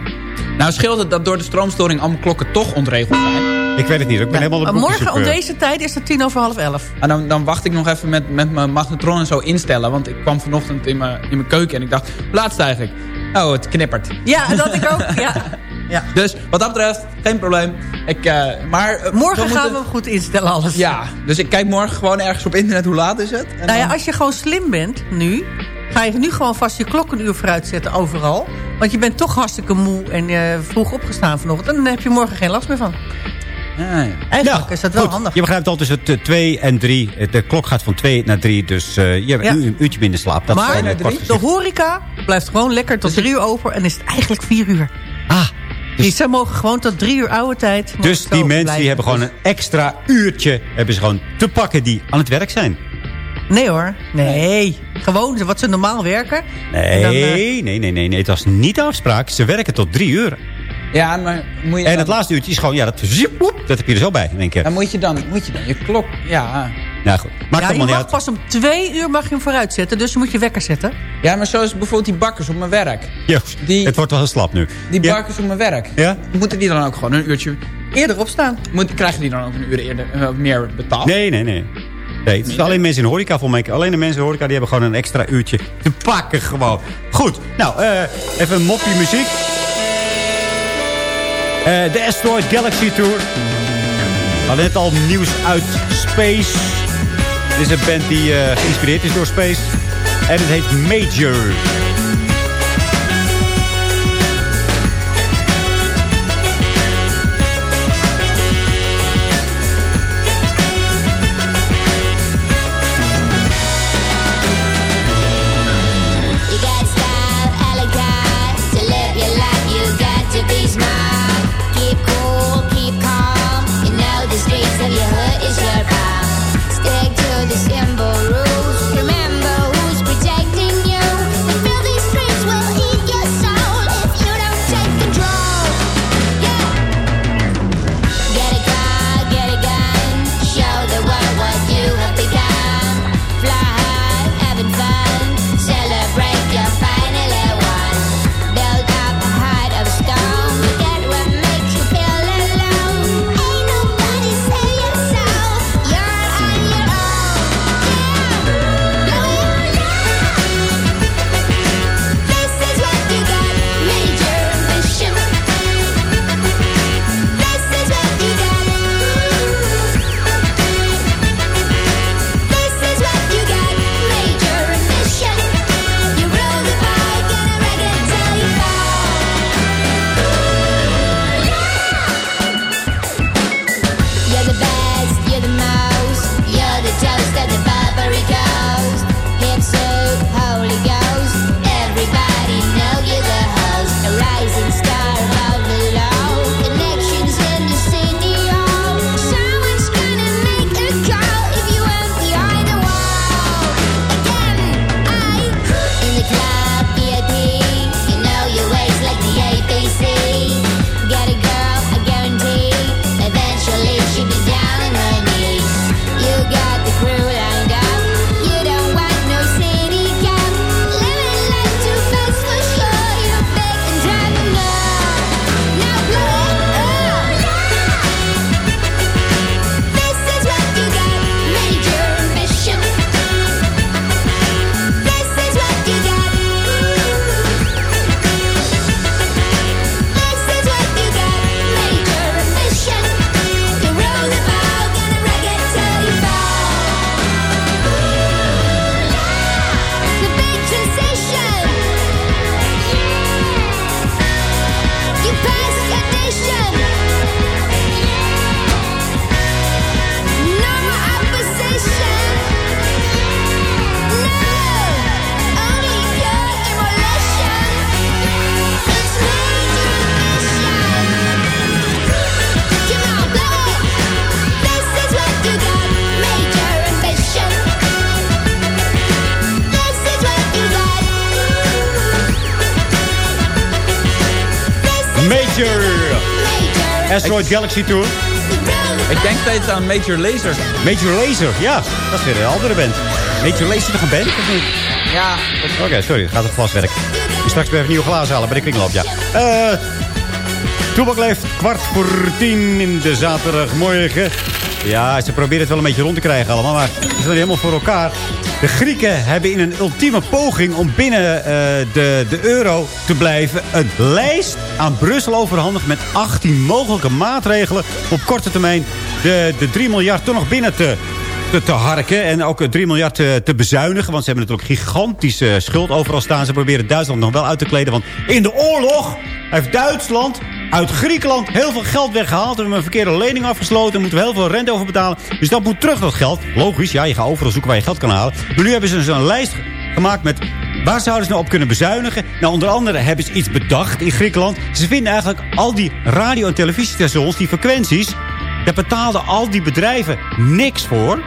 Nou scheelt het dat door de stroomstoring allemaal klokken toch ontregeld zijn. Ik weet het niet. Ik ben helemaal Maar op morgen om op, deze tijd is het tien over half elf. En dan, dan wacht ik nog even met, met mijn magnetron en zo instellen. Want ik kwam vanochtend in mijn, in mijn keuken en ik dacht, laatst eigenlijk. Oh, het knippert. Ja, en dat ik ook. Ja. Ja. Dus wat dat betreft, geen probleem. Ik, eh, maar, eh, Morgen gaan we hem goed instellen, alles. Ja, dus ik kijk morgen gewoon ergens op internet hoe laat is het. En Nou ja, dan- als je gewoon slim bent, nu... ga je nu gewoon vast je klok een uur vooruit zetten overal. Want je bent toch hartstikke moe en eh, vroeg opgestaan vanochtend. En dan heb je morgen geen last meer van. Ja, ja. Eigenlijk is dat wel Goed, handig. Je begrijpt al tussen 2 en 3. De klok gaat van 2 naar 3. Dus eh, je hebt Ja. een, een uurtje minder slaap. Dat maar de horeca blijft gewoon lekker tot drie uur over. En is het eigenlijk vier uur. Dus ze mogen gewoon tot drie uur oude tijd. dus die mensen blijven. die hebben gewoon een extra uurtje hebben ze gewoon te pakken die aan het werk zijn. Nee hoor. Nee. Gewoon wat ze normaal werken. Nee, dan, eh, nee, nee, nee, nee. Het was niet de afspraak. Ze werken tot drie uur. Ja, maar moet je En dan, het laatste uurtje is gewoon, ja, dat, zip, woep, dat heb je er zo bij in één keer. dan moet je dan, moet je dan je klok... Ja. Nou goed, maakt ja, allemaal niet mag uit. pas om twee uur mag je hem vooruit zetten. Dus je moet je wekker zetten. ja, maar zoals bijvoorbeeld die bakkers op mijn werk. Die- het wordt wel slap nu. Die Ja. bakkers op mijn werk. Ja? Moeten die dan ook gewoon een uurtje... Eerder opstaan. Moet, krijgen die dan ook een uur eerder, eh, meer betaald? Nee, nee, nee. Nee, het is alleen mensen in de horeca voor mij. Alleen de mensen in de horeca die hebben gewoon een extra uurtje te pakken gewoon. Goed, nou, eh, even een moppie muziek. Eh, de Asteroid Galaxy Tour. We hadden net al nieuws uit Space. Dit is een band die eh, geïnspireerd is door Space. En het heet Major. Major. Asteroid Galaxy Tour. Ik denk steeds aan Major Laser. Major Laser, ja. Dat is weer een andere band. Major Laser toch een band, of niet? Ja. Oké, sorry. Het gaat vastwerk. Ik straks weer even nieuwe glazen halen bij de kringloop, ja. Eh... Toebak leeft kwart voor tien in de zaterdagmorgen. Ja, ze proberen het wel een beetje rond te krijgen allemaal, maar ze zijn helemaal voor elkaar. De Grieken hebben in een ultieme poging om binnen uh, de, de euro te blijven... een lijst aan Brussel overhandigd met 18 mogelijke maatregelen... op korte termijn de, de 3 miljard toch nog binnen te, te, harken. En ook 3 miljard te, te, bezuinigen. Want ze hebben natuurlijk gigantische schuld overal staan. Ze proberen Duitsland nog wel uit te kleden. Want in de oorlog heeft Duitsland uit Griekenland heel veel geld weggehaald. We hebben een verkeerde lening afgesloten. Moeten we heel veel rente over betalen. Dus dat moet terug, dat geld. Logisch, ja, je gaat overal zoeken waar je geld kan halen. Maar nu hebben ze zo'n lijst gemaakt met... Waar zouden ze nou op kunnen bezuinigen? Nou, onder andere hebben ze iets bedacht in Griekenland. Ze vinden eigenlijk al die radio- en televisiestations, die frequenties... daar betaalden al die bedrijven niks voor.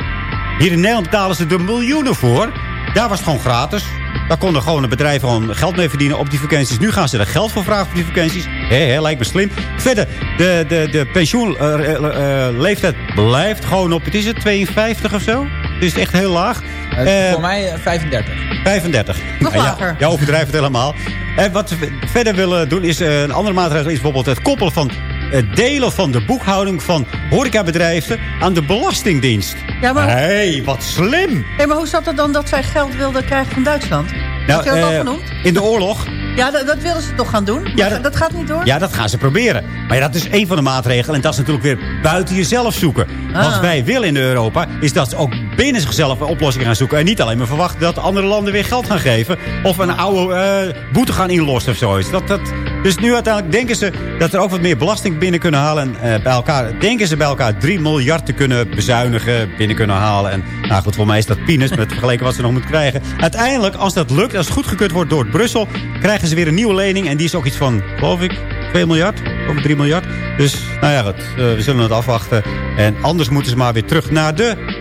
Hier in Nederland betalen ze er miljoenen voor. Daar was het gewoon gratis. Daar konden gewoon de bedrijven gewoon geld mee verdienen op die vakanties. Nu gaan ze er geld voor vragen voor die vakanties. Hé, hé, lijkt me slim. Verder, de, de, de pensioenleeftijd uh, uh, blijft gewoon op, het is het, 52 of zo? Het is echt heel laag. Uh, voor mij 35. 35. Nog lager. Ja, ja overdrijft het helemaal. En wat we verder willen doen is, een andere maatregel is bijvoorbeeld het koppelen van het delen van de boekhouding van horecabedrijven aan de Belastingdienst. Ja, maar... Hé, hey, wat slim! Hé, maar hoe zat het dan dat zij geld wilden krijgen van Duitsland? Nou, Heb je dat al uh, genoemd? In de oorlog. Ja, dat, dat willen ze toch gaan doen? Ja, dat, dat, gaat niet door? Ja, dat gaan ze proberen. Maar ja, dat is één van de maatregelen. En dat is natuurlijk weer buiten jezelf zoeken. Ah. Wat wij willen in Europa... is dat ze ook binnen zichzelf een oplossing gaan zoeken. En niet alleen maar verwachten dat andere landen weer geld gaan geven. Of een oude uh, boete gaan inlossen of zoiets. Dat, dat, dus nu uiteindelijk denken ze dat er ook wat meer belasting binnen kunnen halen. En uh, bij elkaar denken ze bij elkaar 3 miljard te kunnen bezuinigen, binnen kunnen halen. En nou goed, voor mij is dat peanuts met vergeleken wat ze nog moeten krijgen. Uiteindelijk, als dat lukt, als het goedgekeurd wordt door Brussel... krijgen ze weer een nieuwe lening. En die is ook iets van, geloof ik, 2 miljard. Over 3 miljard. Dus, nou ja, goed, uh, we zullen het afwachten. En anders moeten ze maar weer terug naar de,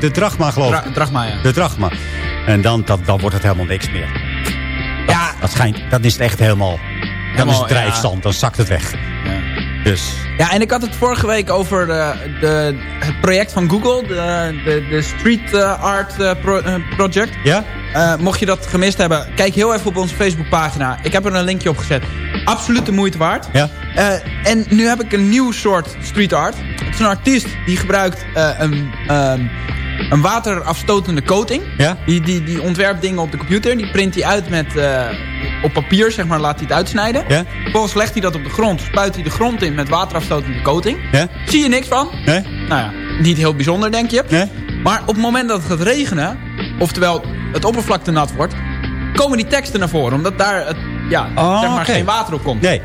de drachma, geloof ik. Dra drachma, ja. De drachma. En dan, dat, dan wordt het helemaal niks meer. Dat, ja. Dat schijnt, dan is het echt helemaal... Dan is het drijfstand, ja. dan zakt het weg. Ja. Dus. Ja, en ik had het vorige week over de, de, het project van Google. De, de, de Street uh, Art pro, uh, Project. Ja? Uh, mocht je dat gemist hebben, kijk heel even op onze Facebookpagina. Ik heb er een linkje op gezet. Absoluut de moeite waard. Ja. Uh, en nu heb ik een nieuw soort street art. Het is een artiest die gebruikt uh, een, um, een waterafstotende coating. Ja. Die, die, die ontwerpt dingen op de computer. Die print hij uit met, op papier, zeg maar, laat hij het uitsnijden. Ja. Vervolgens legt hij dat op de grond. Spuit hij de grond in met waterafstotende coating. Ja. Zie je niks van. Nee. Nou ja, niet heel bijzonder, denk je. Nee. Maar op het moment dat het gaat regenen, oftewel het oppervlak te nat wordt, komen die teksten naar voren. Omdat daar het, ja, oh, zeg maar okay. geen water op komt. Nee.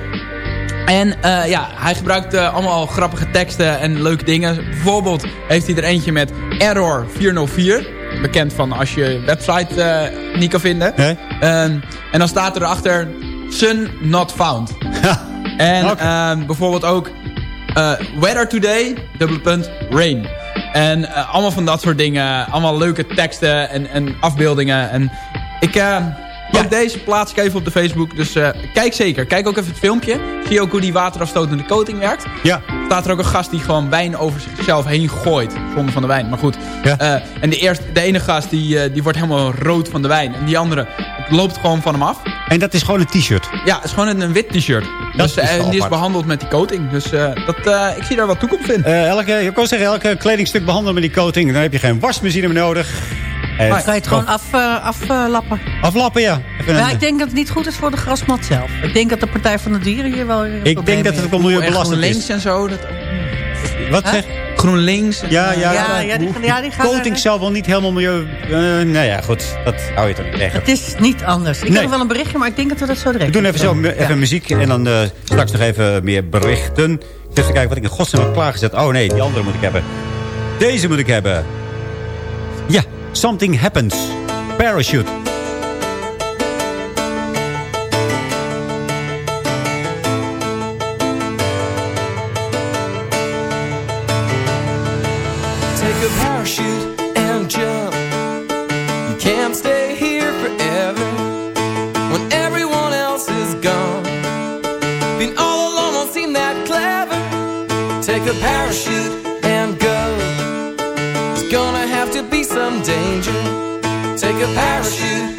En uh, ja, hij gebruikt uh, allemaal grappige teksten en leuke dingen. Bijvoorbeeld heeft hij er eentje met Error 404. Bekend van als je website uh, niet kan vinden. Um, en dan staat er achter Sun not found. en okay. um, bijvoorbeeld ook Weather today, dubbele punt, rain. En uh, allemaal van dat soort dingen. Allemaal leuke teksten en, en afbeeldingen. En ik... Uh, ja. Ook deze plaats ik even op de Facebook. Dus uh, kijk zeker. Kijk ook even het filmpje. Zie je ook hoe die waterafstotende coating werkt. Ja. Staat er ook een gast die gewoon wijn over zichzelf heen gooit. Zonder van de wijn. Maar goed. Ja. Uh, en de, eerste, de ene gast die, uh, die wordt helemaal rood van de wijn. En die andere loopt gewoon van hem af. En dat is gewoon een t-shirt? Ja, het is gewoon een, een wit t-shirt. Dus, is en die is behandeld met die coating. Dus dat, ik zie daar wat toekomst in. elke, je kan zeggen, elke kledingstuk behandelen met die coating. Dan heb je geen wasmachine meer nodig. En kan je het gewoon aflappen? Af, uh, lappen. Aflappen, ja. Even ja, ik denk dat het niet goed is voor de grasmat zelf. Ik denk dat de Partij van de Dieren hier wel... Ik denk dat het milieubelastend is. links en zo. Dat... Wat huh? zeg GroenLinks. Ja, ja, ja, ja, die, ja die gaan coating er... zal wel niet helemaal milieu... Uh, nou ja, goed. Dat hou je toch niet tegen. Het is niet anders. Ik nee. heb nog wel een berichtje, maar ik denk dat we dat zo direct We doen even, zo, even ja. muziek en dan uh, straks nog even meer berichten. Ik even kijken wat ik in godsnaam heb klaargezet. Oh nee, die andere moet ik hebben. Deze moet ik hebben. Ja, Something Happens. Parachute. Take a parachute and jump. You can't stay here forever when everyone else is gone. Been all alone won't seem that clever. Take a parachute some danger. Take a parachute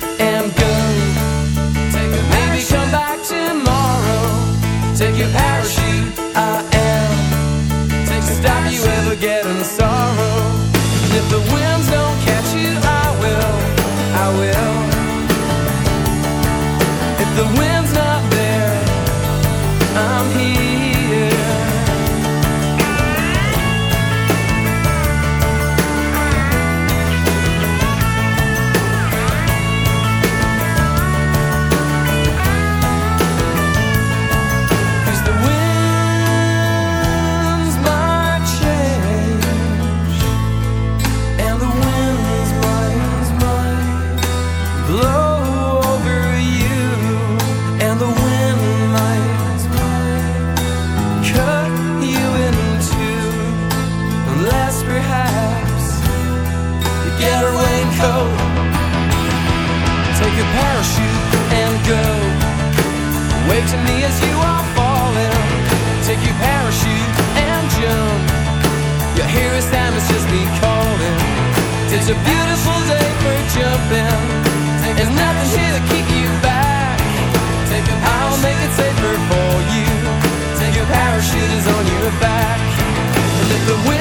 the winds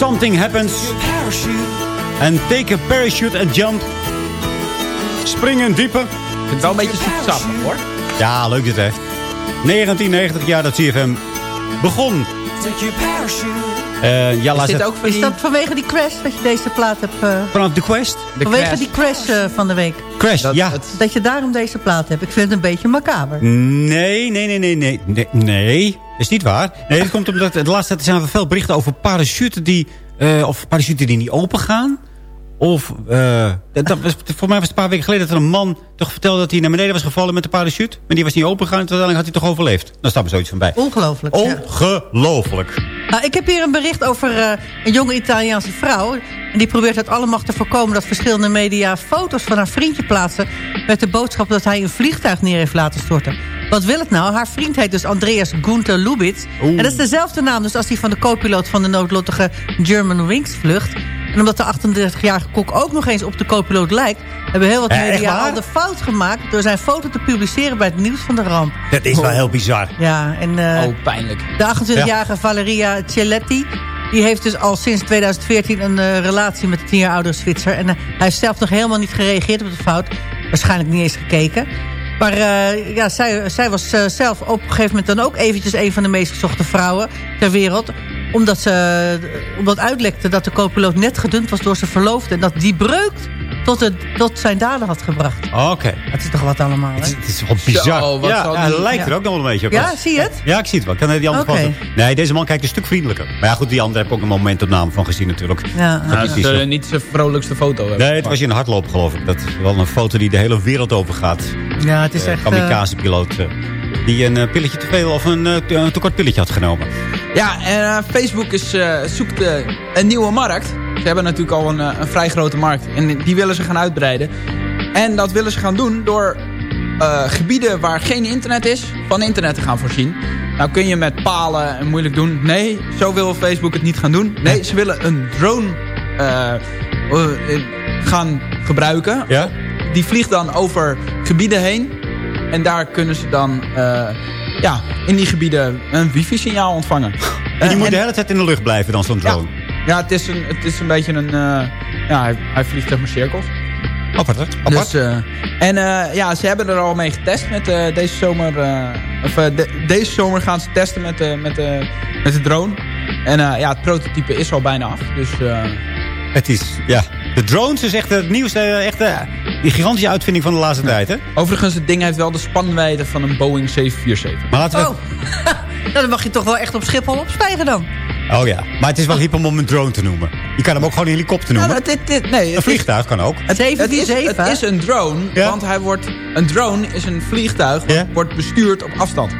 Something happens. En take a parachute and jump. Springen vind het wel een beetje zoetsappig hoor. Ja, leuk dit hè. 1990 jaar dat CFM begon. Take your parachute. Eh, ja, laat Is, ze- ook is dat vanwege die crash dat je deze plaat hebt... eh, Vanaf de Quest? vanwege die crash eh, van de week. Crash, ja. Dat je daarom deze plaat hebt. Ik vind het een beetje macaber. Nee, nee, nee, nee, nee, nee, nee. Is niet waar. Nee, dat komt omdat de laatste tijd zijn er veel berichten over parachuten die... eh, of parachuten die niet open gaan. Of, eh, dat, was, voor mij was het een paar weken geleden dat er een man toch vertelde dat hij naar beneden was gevallen met de parachute. Maar die was niet open gegaan en uiteindelijk had hij toch overleefd. Dan staat er zoiets van bij. Ongelooflijk. ja. Ongelooflijk. Nou, ik heb hier een bericht over eh, een jonge Italiaanse vrouw. En die probeert uit alle macht te voorkomen dat verschillende media foto's van haar vriendje plaatsen... met de boodschap dat hij een vliegtuig neer heeft laten storten. Wat wil het nou? Haar vriend heet dus Andreas Gunther Lubitz. En dat is dezelfde naam dus als die van de co-piloot van de noodlottige German Wings vlucht. En omdat de 38-jarige kok ook nog eens op de co-piloot lijkt... hebben heel wat media al de fout gemaakt... door zijn foto te publiceren bij het nieuws van de ramp. Dat is wel heel bizar. Ja, en... eh, Oh, pijnlijk. de 28-jarige Valeria Celletti... die heeft dus al sinds 2014 een eh, relatie met de 10 jaar oudere Zwitser. En eh, hij heeft zelf nog helemaal niet gereageerd op de fout. Waarschijnlijk niet eens gekeken. Maar eh, ja, zij, zij was zelf op een gegeven moment dan ook eventjes... een van de meest gezochte vrouwen ter wereld omdat, ze, omdat uitlekte dat de co-piloot net gedund was door zijn verloofde... en dat die breuk tot, het, tot zijn daden had gebracht. Oké. Het is toch wat allemaal, hè? Het is, het is wel bizar. Zo, ja, ja, hij lijkt er Ja. ook nog wel een beetje op. Ja, zie je het? Ja, ik zie het wel. Ik kan die andere foto. Nee, deze man kijkt een stuk vriendelijker. Maar ja, goed, die andere heb ik ook een momentopname van gezien natuurlijk. Ja, Nou, is niet eh, niet zijn vrolijkste foto. hebben. Nee, het was in een hardloop geloof ik. Dat is wel een foto die de hele wereld over gaat. Ja, het is Eh, echt... eh, Kamikaze-piloot eh, die een eh, pilletje te veel of een, eh, een tekort pilletje had genomen. Ja, en eh, Facebook is, zoekt een nieuwe markt. Ze hebben natuurlijk al een, een vrij grote markt. En die willen ze gaan uitbreiden. En dat willen ze gaan doen door gebieden waar geen internet is... van internet te gaan voorzien. Nou kun je met palen en moeilijk doen. Nee, zo wil Facebook het niet gaan doen. Nee, ze willen een drone gaan gebruiken. Ja? Die vliegt dan over gebieden heen. En daar kunnen ze dan eh, ja, in die gebieden een wifi-signaal ontvangen. En die Eh, moet de hele tijd in de lucht blijven dan, zo'n drone. Ja, het is een, het is een beetje een... eh, ja, hij, hij vliegt zeg maar cirkels. Apart, hè? Apart. Dus, eh, en ja, ze hebben er al mee getest met deze zomer. of, de- deze zomer gaan ze testen met, de met, de met de drone. En ja, het prototype is al bijna af. Dus Het is, ja. De drones is echt het nieuwste, echt die gigantische uitvinding van de laatste tijd, hè? overigens, het ding heeft wel de spanwijdte van een Boeing 747. Maar laten we... Oh, Nou, dan mag je toch wel echt op Schiphol opstijgen dan. Oh ja, maar het is wel hip om hem een drone te noemen. Je kan hem ook gewoon een helikopter noemen. Ja, dit, dit, nee, een is- vliegtuig kan ook. Het, het, is, 747, het is een drone, Ja? want hij wordt, een drone is een vliegtuig Ja? wordt bestuurd op afstand.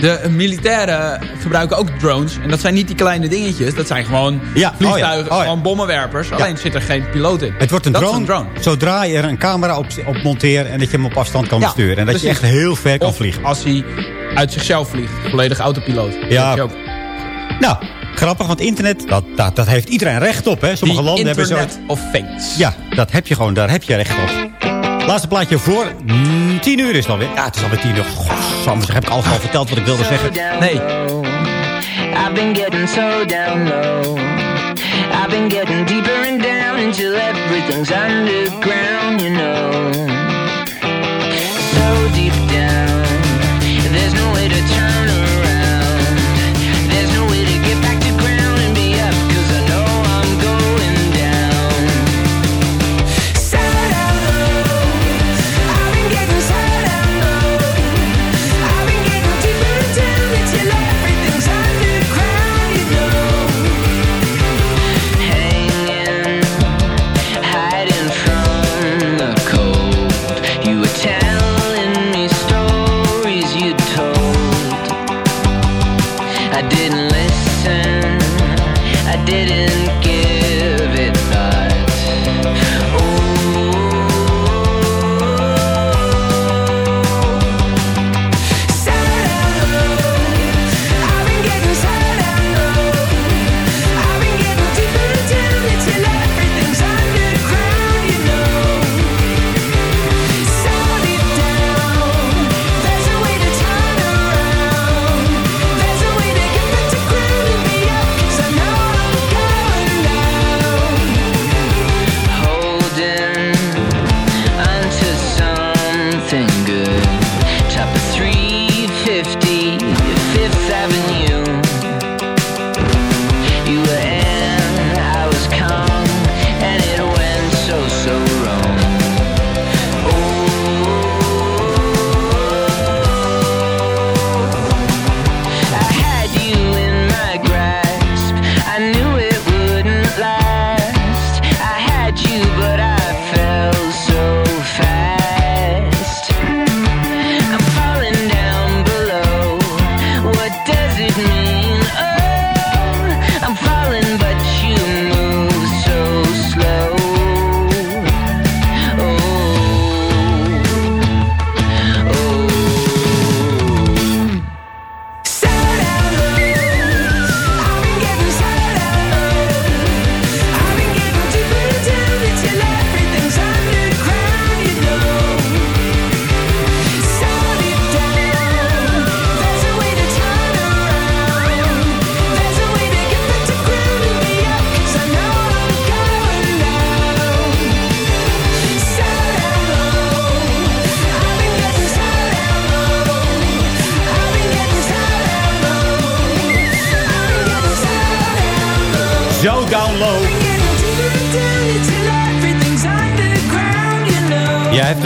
De militairen gebruiken ook drones. En dat zijn niet die kleine dingetjes. Dat zijn gewoon Ja, oh ja, vliegtuigen, oh ja. gewoon bommenwerpers. Alleen zit er geen piloot in. Het wordt een dat drone, Is een drone. zodra je er een camera op, op monteert... en dat je hem op afstand kan besturen. En dat je echt heel ver kan Of vliegen. als hij uit zichzelf vliegt. Volledig autopiloot. Dat Ja. ook. Nou, grappig, want internet, dat, dat, dat heeft iedereen recht op. Hè? Sommige Die landen hebben zo... Internet of Things. Ja, dat heb je gewoon, daar heb je recht op. Laatste plaatje voor mm, tien uur is het alweer. Ja, het is alweer tien uur. Godsamme, zeg, heb ik alles al verteld wat ik wilde zeggen? Nee. I've been getting so down low. I've been getting deeper and down until everything's underground, you know. So deep down,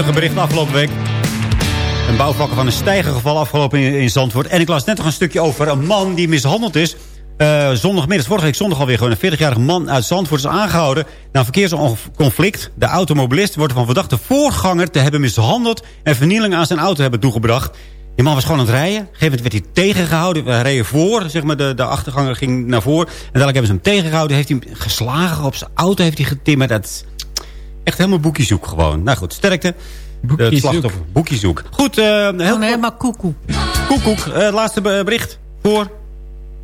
Een bericht afgelopen week. Een bouwvakker van een stijgergeval afgelopen in, in Zandvoort. En ik las net nog een stukje over een man die mishandeld is. Uh, zondagmiddag, vorige week zondag alweer gewoon een 40-jarige man uit Zandvoort is aangehouden. Na een verkeersconflict. De automobilist wordt ervan verdacht de voorganger te hebben mishandeld... en vernieling aan zijn auto hebben toegebracht. Die man was gewoon aan het rijden. Op een gegeven moment werd hij tegengehouden. We reden voor, zeg maar, de, de achterganger ging naar voren. En dadelijk hebben ze hem tegengehouden. Heeft hij geslagen op zijn auto, heeft hij getimmerd. Dat echt helemaal boekjezoek gewoon. Nou goed, sterkte. Het slachtoffer, boekjezoek. Goed, uh, heel oh, nee, maar koekoek. Koekoek, uh, laatste bericht voor...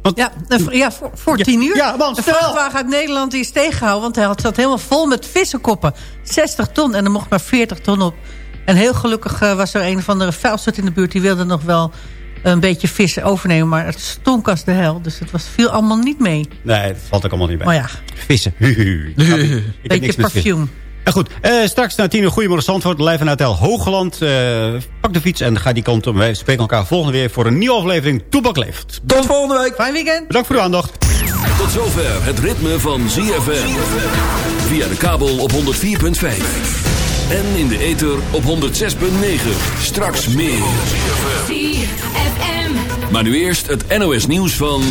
Want, ja, ja, voor, voor tien uur. Ja, man, de vrachtwagen uit Nederland die is tegengehouden. Want hij had, zat helemaal vol met vissenkoppen. 60 ton en er mocht maar 40 ton op. En heel gelukkig was er een van de vuilstort in de buurt. Die wilde nog wel een beetje vis overnemen. Maar het stonk als de hel. Dus het was, viel allemaal niet mee. Nee, het valt ook allemaal niet mee. Maar ja. Vissen. beetje parfum. Ja, goed, uh, straks na tien uur Goedemorgen Zandvoort. Live vanuit El Hoogland. Uh, pak de fiets en ga die kant op. Wij spreken elkaar volgende weer voor een nieuwe aflevering Toebak Leeft. Tot volgende week. Fijn weekend. Bedankt voor uw aandacht. Tot zover het ritme van ZFM. Via de kabel op 104.5. En in de ether op 106.9. Straks meer. ZFM. Maar nu eerst het NOS nieuws van...